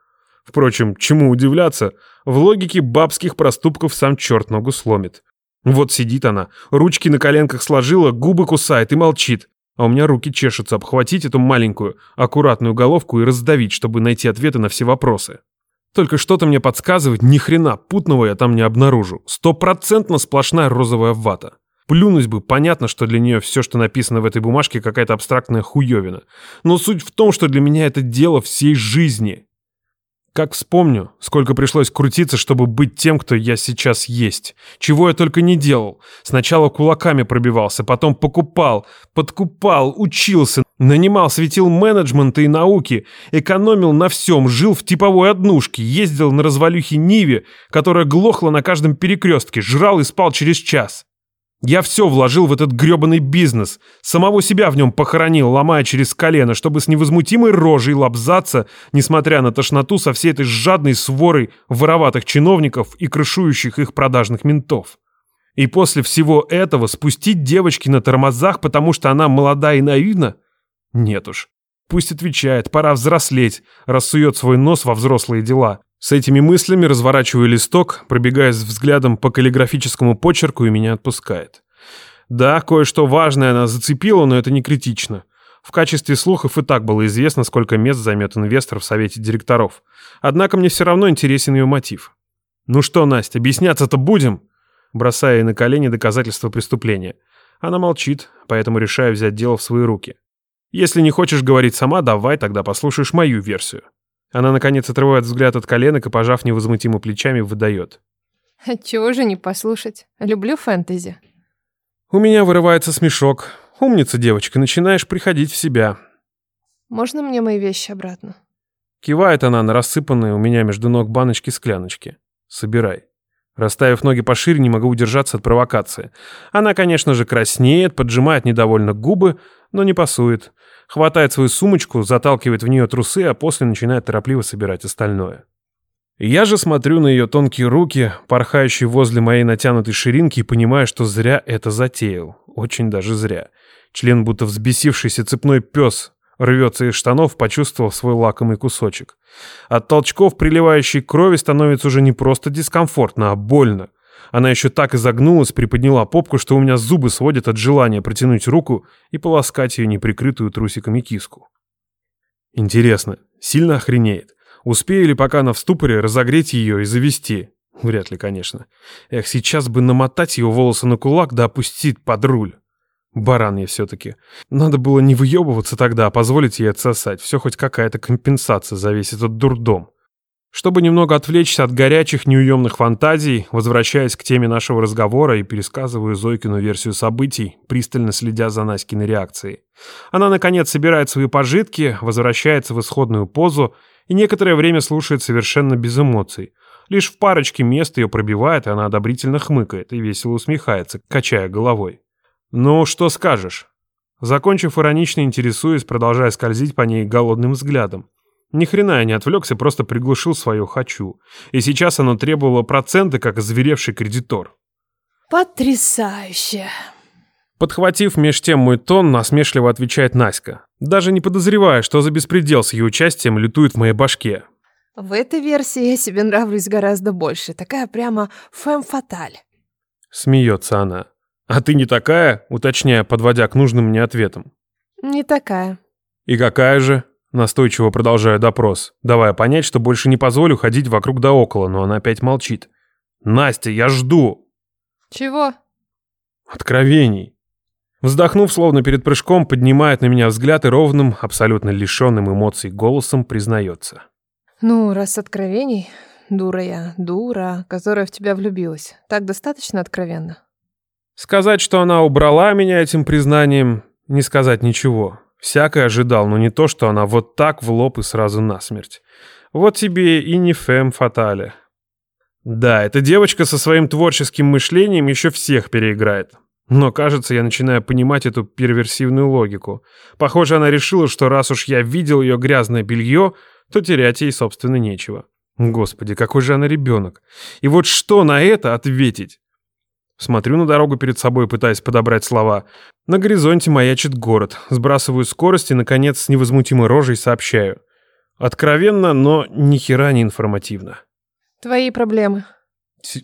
Впрочем, чему удивляться, в логике бабских проступков сам черт ногу сломит. Вот сидит она, ручки на коленках сложила, губы кусает и молчит. А у меня руки чешутся обхватить эту маленькую, аккуратную головку и раздавить, чтобы найти ответы на все вопросы. Только что-то мне подсказывает, ни хрена путного я там не обнаружу. Стопроцентно сплошная розовая вата. Плюнуть бы, понятно, что для нее все, что написано в этой бумажке, какая-то абстрактная хуевина. Но суть в том, что для меня это дело всей жизни. Как вспомню, сколько пришлось крутиться, чтобы быть тем, кто я сейчас есть. Чего я только не делал. Сначала кулаками пробивался, потом покупал, подкупал, учился, нанимал светил менеджмента и науки, экономил на всем, жил в типовой однушке, ездил на развалюхе Ниве, которая глохла на каждом перекрестке, жрал и спал через час. Я все вложил в этот гребаный бизнес, самого себя в нем похоронил, ломая через колено, чтобы с невозмутимой рожей лобзаться, несмотря на тошноту со всей этой жадной сворой вороватых чиновников и крышующих их продажных ментов. И после всего этого спустить девочки на тормозах, потому что она молода и наивна? Нет уж. Пусть отвечает, пора взрослеть, рассует свой нос во взрослые дела. С этими мыслями разворачиваю листок, пробегаясь взглядом по каллиграфическому почерку и меня отпускает. Да, кое-что важное она зацепила, но это не критично. В качестве слухов и так было известно, сколько мест займет инвестор в совете директоров. Однако мне все равно интересен ее мотив. «Ну что, Настя, объясняться-то будем?» Бросая на колени доказательства преступления. Она молчит, поэтому решаю взять дело в свои руки. «Если не хочешь говорить сама, давай тогда послушаешь мою версию». Она, наконец, отрывает взгляд от коленок и, пожав невозмутимо плечами, выдает. <laughs> Чего же не послушать? Люблю фэнтези. У меня вырывается смешок. Умница, девочка, начинаешь приходить в себя. Можно мне мои вещи обратно? Кивает она на рассыпанные у меня между ног баночки-скляночки. Собирай. Расставив ноги пошире, не могу удержаться от провокации. Она, конечно же, краснеет, поджимает недовольно губы, но не пасует хватает свою сумочку, заталкивает в нее трусы, а после начинает торопливо собирать остальное. Я же смотрю на ее тонкие руки, порхающие возле моей натянутой ширинки, и понимаю, что зря это затеял. Очень даже зря. Член, будто взбесившийся цепной пес, рвется из штанов, почувствовав свой лакомый кусочек. От толчков приливающей крови становится уже не просто дискомфортно, а больно. Она еще так изогнулась, приподняла попку, что у меня зубы сводят от желания протянуть руку и полоскать ее неприкрытую трусиками киску. Интересно, сильно охренеет? Успею ли пока она в ступоре разогреть ее и завести? Вряд ли, конечно. Эх, сейчас бы намотать ее волосы на кулак да опустить под руль. Баран я все-таки. Надо было не выебываться тогда, а позволить ей отсосать. Все хоть какая-то компенсация за весь этот дурдом. Чтобы немного отвлечься от горячих неуемных фантазий, возвращаясь к теме нашего разговора и пересказываю Зойкину версию событий, пристально следя за Наськиной реакцией. Она, наконец, собирает свои пожитки, возвращается в исходную позу и некоторое время слушает совершенно без эмоций. Лишь в парочке мест ее пробивает, и она одобрительно хмыкает и весело усмехается, качая головой. «Ну, что скажешь?» Закончив иронично интересуясь, продолжая скользить по ней голодным взглядом. Ни хрена я не отвлекся, просто приглушил свое «хочу». И сейчас оно требовало проценты, как озверевший кредитор. Потрясающе. Подхватив меж тем мой тон, насмешливо отвечает Наська, даже не подозревая, что за беспредел с ее участием лютует в моей башке. В этой версии я себе нравлюсь гораздо больше. Такая прямо фэм-фаталь. Смеется она. А ты не такая, уточняя, подводя к нужным мне ответам. Не такая. И какая же? Настойчиво продолжаю допрос, давая понять, что больше не позволю ходить вокруг да около, но она опять молчит. «Настя, я жду!» Чего? Откровений. Вздохнув, словно перед прыжком, поднимает на меня взгляд и ровным, абсолютно лишенным эмоций голосом признается. Ну, раз откровений, дура я, дура, которая в тебя влюбилась. Так достаточно откровенно? Сказать, что она убрала меня этим признанием, не сказать ничего. Всякое ожидал, но не то, что она вот так в лоб и сразу насмерть. Вот тебе и не фэм фатале. Да, эта девочка со своим творческим мышлением еще всех переиграет. Но, кажется, я начинаю понимать эту перверсивную логику. Похоже, она решила, что раз уж я видел ее грязное белье, то терять ей, собственно, нечего. Господи, какой же она ребенок. И вот что на это ответить? Смотрю на дорогу перед собой, пытаясь подобрать слова. На горизонте маячит город. Сбрасываю скорость и, наконец, с невозмутимой рожей сообщаю. Откровенно, но ни хера не информативно. Твои проблемы. С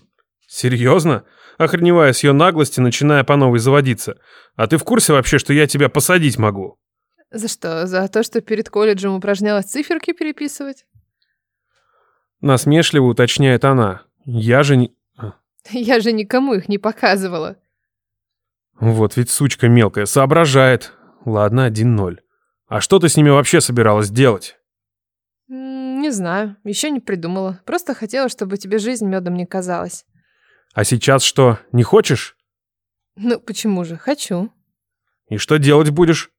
серьезно? Охреневая с ее наглости, начиная по новой заводиться. А ты в курсе вообще, что я тебя посадить могу? За что? За то, что перед колледжем упражнялась циферки переписывать? Насмешливо уточняет она. Я же не... Я же никому их не показывала. Вот ведь сучка мелкая, соображает. Ладно, один ноль. А что ты с ними вообще собиралась делать? Не знаю, еще не придумала. Просто хотела, чтобы тебе жизнь медом не казалась. А сейчас что, не хочешь? Ну, почему же? Хочу. И что делать будешь?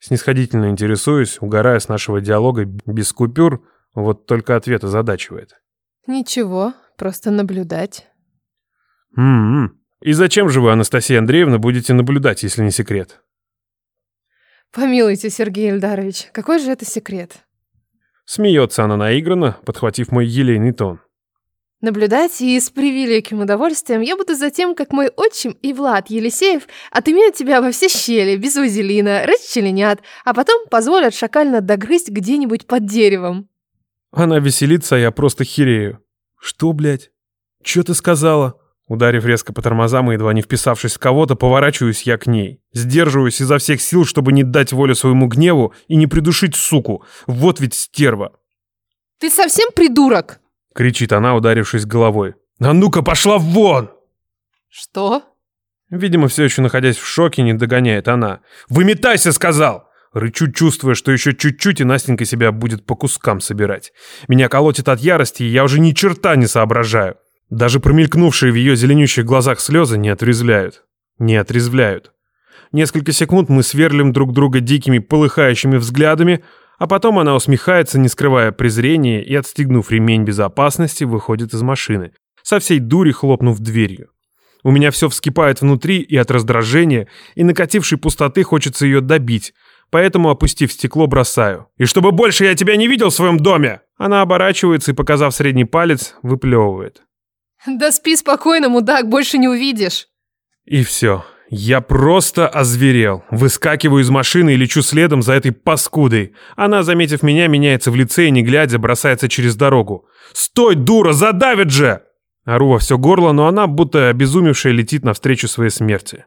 Снисходительно интересуюсь, угорая с нашего диалога без купюр, вот только ответ озадачивает. Ничего, просто наблюдать. М-м. И зачем же вы, Анастасия Андреевна, будете наблюдать, если не секрет? Помилуйте, Сергей Ильдарович, какой же это секрет? Смеется она наигранно, подхватив мой елейный тон. Наблюдать и с превеликим удовольствием я буду за тем, как мой отчим и Влад Елисеев отымеют тебя во все щели, без вазелина, расчленят, а потом позволят шакально догрызть где-нибудь под деревом. Она веселится, а я просто херею. Что, блядь? Чё ты сказала? Ударив резко по тормозам и едва не вписавшись в кого-то, поворачиваюсь я к ней. Сдерживаюсь изо всех сил, чтобы не дать волю своему гневу и не придушить суку. Вот ведь стерва. «Ты совсем придурок?» — кричит она, ударившись головой. «А ну-ка, пошла вон!» «Что?» Видимо, все еще находясь в шоке, не догоняет она. «Выметайся!» — сказал! Рычу, чувствуя, что еще чуть-чуть, и Настенька себя будет по кускам собирать. Меня колотит от ярости, и я уже ни черта не соображаю. Даже промелькнувшие в ее зеленющих глазах слезы не отрезвляют. Не отрезвляют. Несколько секунд мы сверлим друг друга дикими полыхающими взглядами, а потом она усмехается, не скрывая презрения, и, отстегнув ремень безопасности, выходит из машины, со всей дури хлопнув дверью. У меня все вскипает внутри и от раздражения, и накатившей пустоты хочется ее добить, поэтому, опустив стекло, бросаю. «И чтобы больше я тебя не видел в своем доме!» Она оборачивается и, показав средний палец, выплевывает. Да спи спокойно, мудак, больше не увидишь. И все. Я просто озверел. Выскакиваю из машины и лечу следом за этой паскудой. Она, заметив меня, меняется в лице и, не глядя, бросается через дорогу. «Стой, дура, задавит же!» Ору во все горло, но она, будто обезумевшая, летит навстречу своей смерти.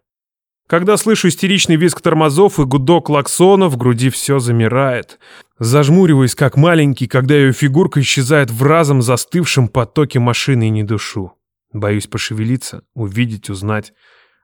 Когда слышу истеричный визг тормозов и гудок клаксона, в груди все замирает. Зажмуриваюсь, как маленький, когда ее фигурка исчезает в разом застывшем потоке машины и не душу. Боюсь пошевелиться, увидеть, узнать.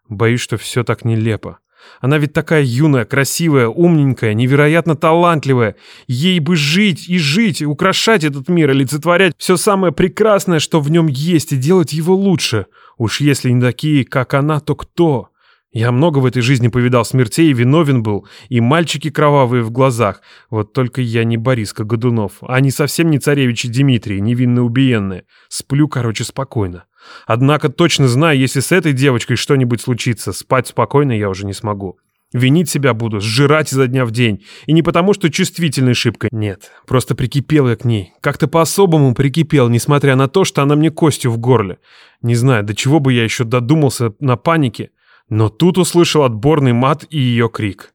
Боюсь, что все так нелепо. Она ведь такая юная, красивая, умненькая, невероятно талантливая. Ей бы жить и жить, украшать этот мир, олицетворять все самое прекрасное, что в нем есть, и делать его лучше. Уж если не такие, как она, то кто? Я много в этой жизни повидал смертей и виновен был, и мальчики кровавые в глазах. Вот только я не Бориска Годунов, а не совсем не царевичи Дмитрий, невинно убиенные. Сплю, короче, спокойно. Однако точно знаю, если с этой девочкой что-нибудь случится, спать спокойно я уже не смогу. Винить себя буду, сжирать изо дня в день. И не потому, что чувствительной шибко. Нет, просто прикипел я к ней. Как-то по-особому прикипел, несмотря на то, что она мне костью в горле. Не знаю, до чего бы я еще додумался на панике. Но тут услышал отборный мат и ее крик.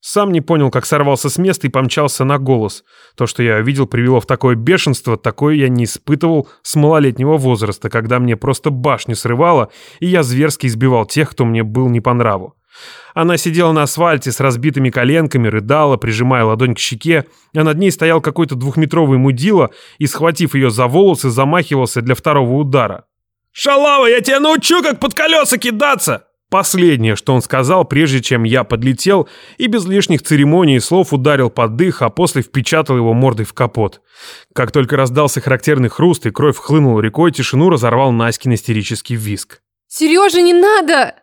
Сам не понял, как сорвался с места и помчался на голос. То, что я видел, привело в такое бешенство, такое я не испытывал с малолетнего возраста, когда мне просто башню срывало, и я зверски избивал тех, кто мне был не по нраву. Она сидела на асфальте с разбитыми коленками, рыдала, прижимая ладонь к щеке, а над ней стоял какой-то двухметровый мудила и, схватив ее за волосы, замахивался для второго удара. «Шалава, я тебя научу, как под колеса кидаться!» Последнее, что он сказал, прежде чем я подлетел и без лишних церемоний и слов ударил под дых, а после впечатал его мордой в капот. Как только раздался характерный хруст и кровь хлынула рекой, тишину разорвал Наськин истерический виск. «Сережа, не надо!»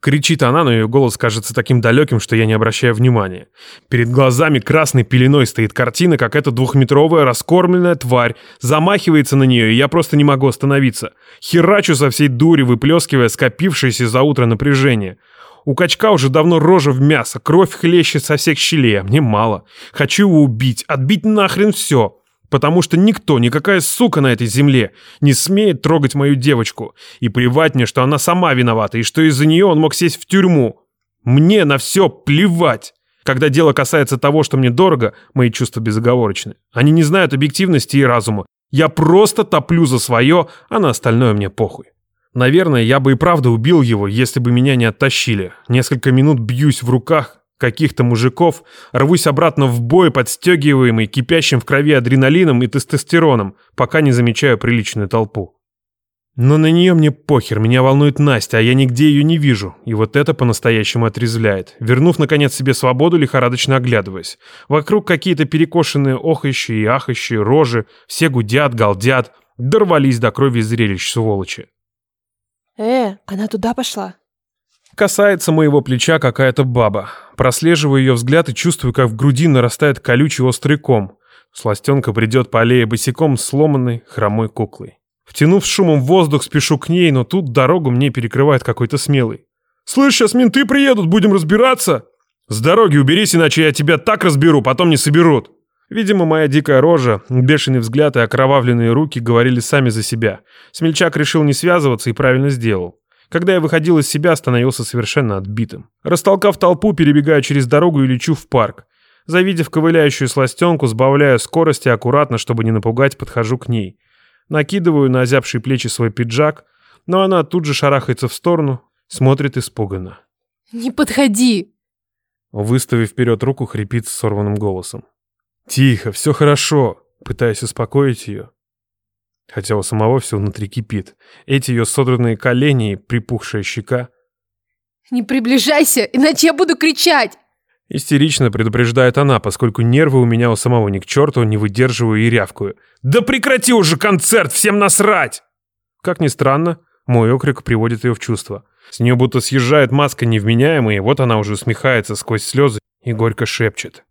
Кричит она, но ее голос кажется таким далеким, что я не обращаю внимания. Перед глазами красной пеленой стоит картина, как эта двухметровая раскормленная тварь замахивается на нее, и я просто не могу остановиться. Херачу со всей дури, выплескивая скопившееся за утро напряжение. У качка уже давно рожа в мясо, кровь хлещет со всех щелей, а мне мало. Хочу его убить, отбить нахрен все. Потому что никто, никакая сука на этой земле не смеет трогать мою девочку. И плевать мне, что она сама виновата, и что из-за нее он мог сесть в тюрьму. Мне на все плевать. Когда дело касается того, что мне дорого, мои чувства безоговорочны. Они не знают объективности и разума. Я просто топлю за свое, а на остальное мне похуй. Наверное, я бы и правда убил его, если бы меня не оттащили. Несколько минут бьюсь в руках, каких-то мужиков, рвусь обратно в бой, подстегиваемый кипящим в крови адреналином и тестостероном, пока не замечаю приличную толпу. Но на нее мне похер, меня волнует Настя, а я нигде ее не вижу, и вот это по-настоящему отрезвляет. Вернув, наконец, себе свободу, лихорадочно оглядываясь. Вокруг какие-то перекошенные охающие и ахающие рожи, все гудят, галдят, дорвались до крови зрелищ, сволочи. «Э, она туда пошла?» Касается моего плеча какая-то баба. Прослеживаю ее взгляд и чувствую, как в груди нарастает колючий острый ком. Сластенка придет по аллее босиком сломанной, хромой куклой. Втянув шумом воздух, спешу к ней, но тут дорогу мне перекрывает какой-то смелый. «Слышь, сейчас менты приедут, будем разбираться!» «С дороги уберись, иначе я тебя так разберу, потом не соберут!» Видимо, моя дикая рожа, бешеный взгляд и окровавленные руки говорили сами за себя. Смельчак решил не связываться и правильно сделал. Когда я выходил из себя, становился совершенно отбитым. Растолкав толпу, перебегаю через дорогу и лечу в парк. Завидев ковыляющую сластенку, сбавляю скорость и аккуратно, чтобы не напугать, подхожу к ней. Накидываю на озябшие плечи свой пиджак, но она тут же шарахается в сторону, смотрит испуганно. «Не подходи!» Выставив вперед руку, хрипит с сорванным голосом. «Тихо, все хорошо!» Пытаясь успокоить ее. Хотя у самого все внутри кипит. Эти ее содранные колени и припухшая щека. «Не приближайся, иначе я буду кричать!» Истерично предупреждает она, поскольку нервы у меня у самого ни к черту, не выдерживаю и рявкую. «Да прекрати уже концерт, всем насрать!» Как ни странно, мой окрик приводит ее в чувство. С нее будто съезжает маска невменяемая, и вот она уже усмехается сквозь слезы и горько шепчет.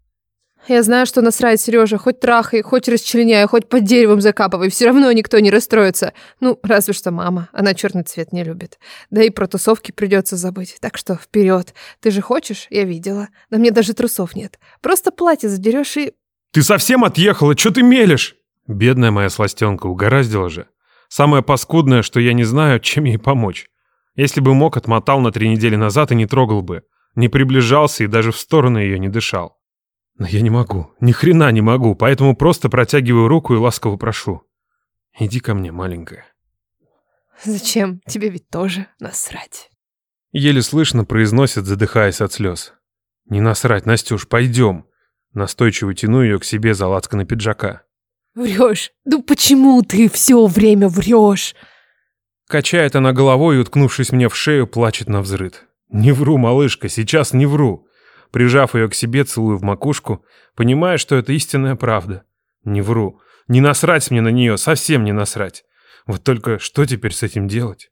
Я знаю, что насрать, Сережа, хоть трахай, хоть расчленяй, хоть под деревом закапывай, все равно никто не расстроится. Ну, разве что мама, она черный цвет не любит. Да и про тусовки придется забыть, так что вперед. Ты же хочешь? Я видела. Да мне даже трусов нет. Просто платье задерешь и... Ты совсем отъехала, что ты мелешь? Бедная моя сластенка, угораздила же. Самое паскудное, что я не знаю, чем ей помочь. Если бы мог, отмотал на три недели назад и не трогал бы. Не приближался и даже в сторону ее не дышал. Но я не могу, ни хрена не могу, поэтому просто протягиваю руку и ласково прошу. Иди ко мне, маленькая. Зачем? Тебе ведь тоже насрать. Еле слышно произносит, задыхаясь от слез. Не насрать, Настюш, пойдем. Настойчиво тяну ее к себе за на пиджака. Врешь? Ну почему ты все время врешь? Качает она головой и, уткнувшись мне в шею, плачет на взрыд. Не вру, малышка, сейчас не вру. Прижав ее к себе, целую в макушку, понимая, что это истинная правда. Не вру. Не насрать мне на нее, совсем не насрать. Вот только что теперь с этим делать?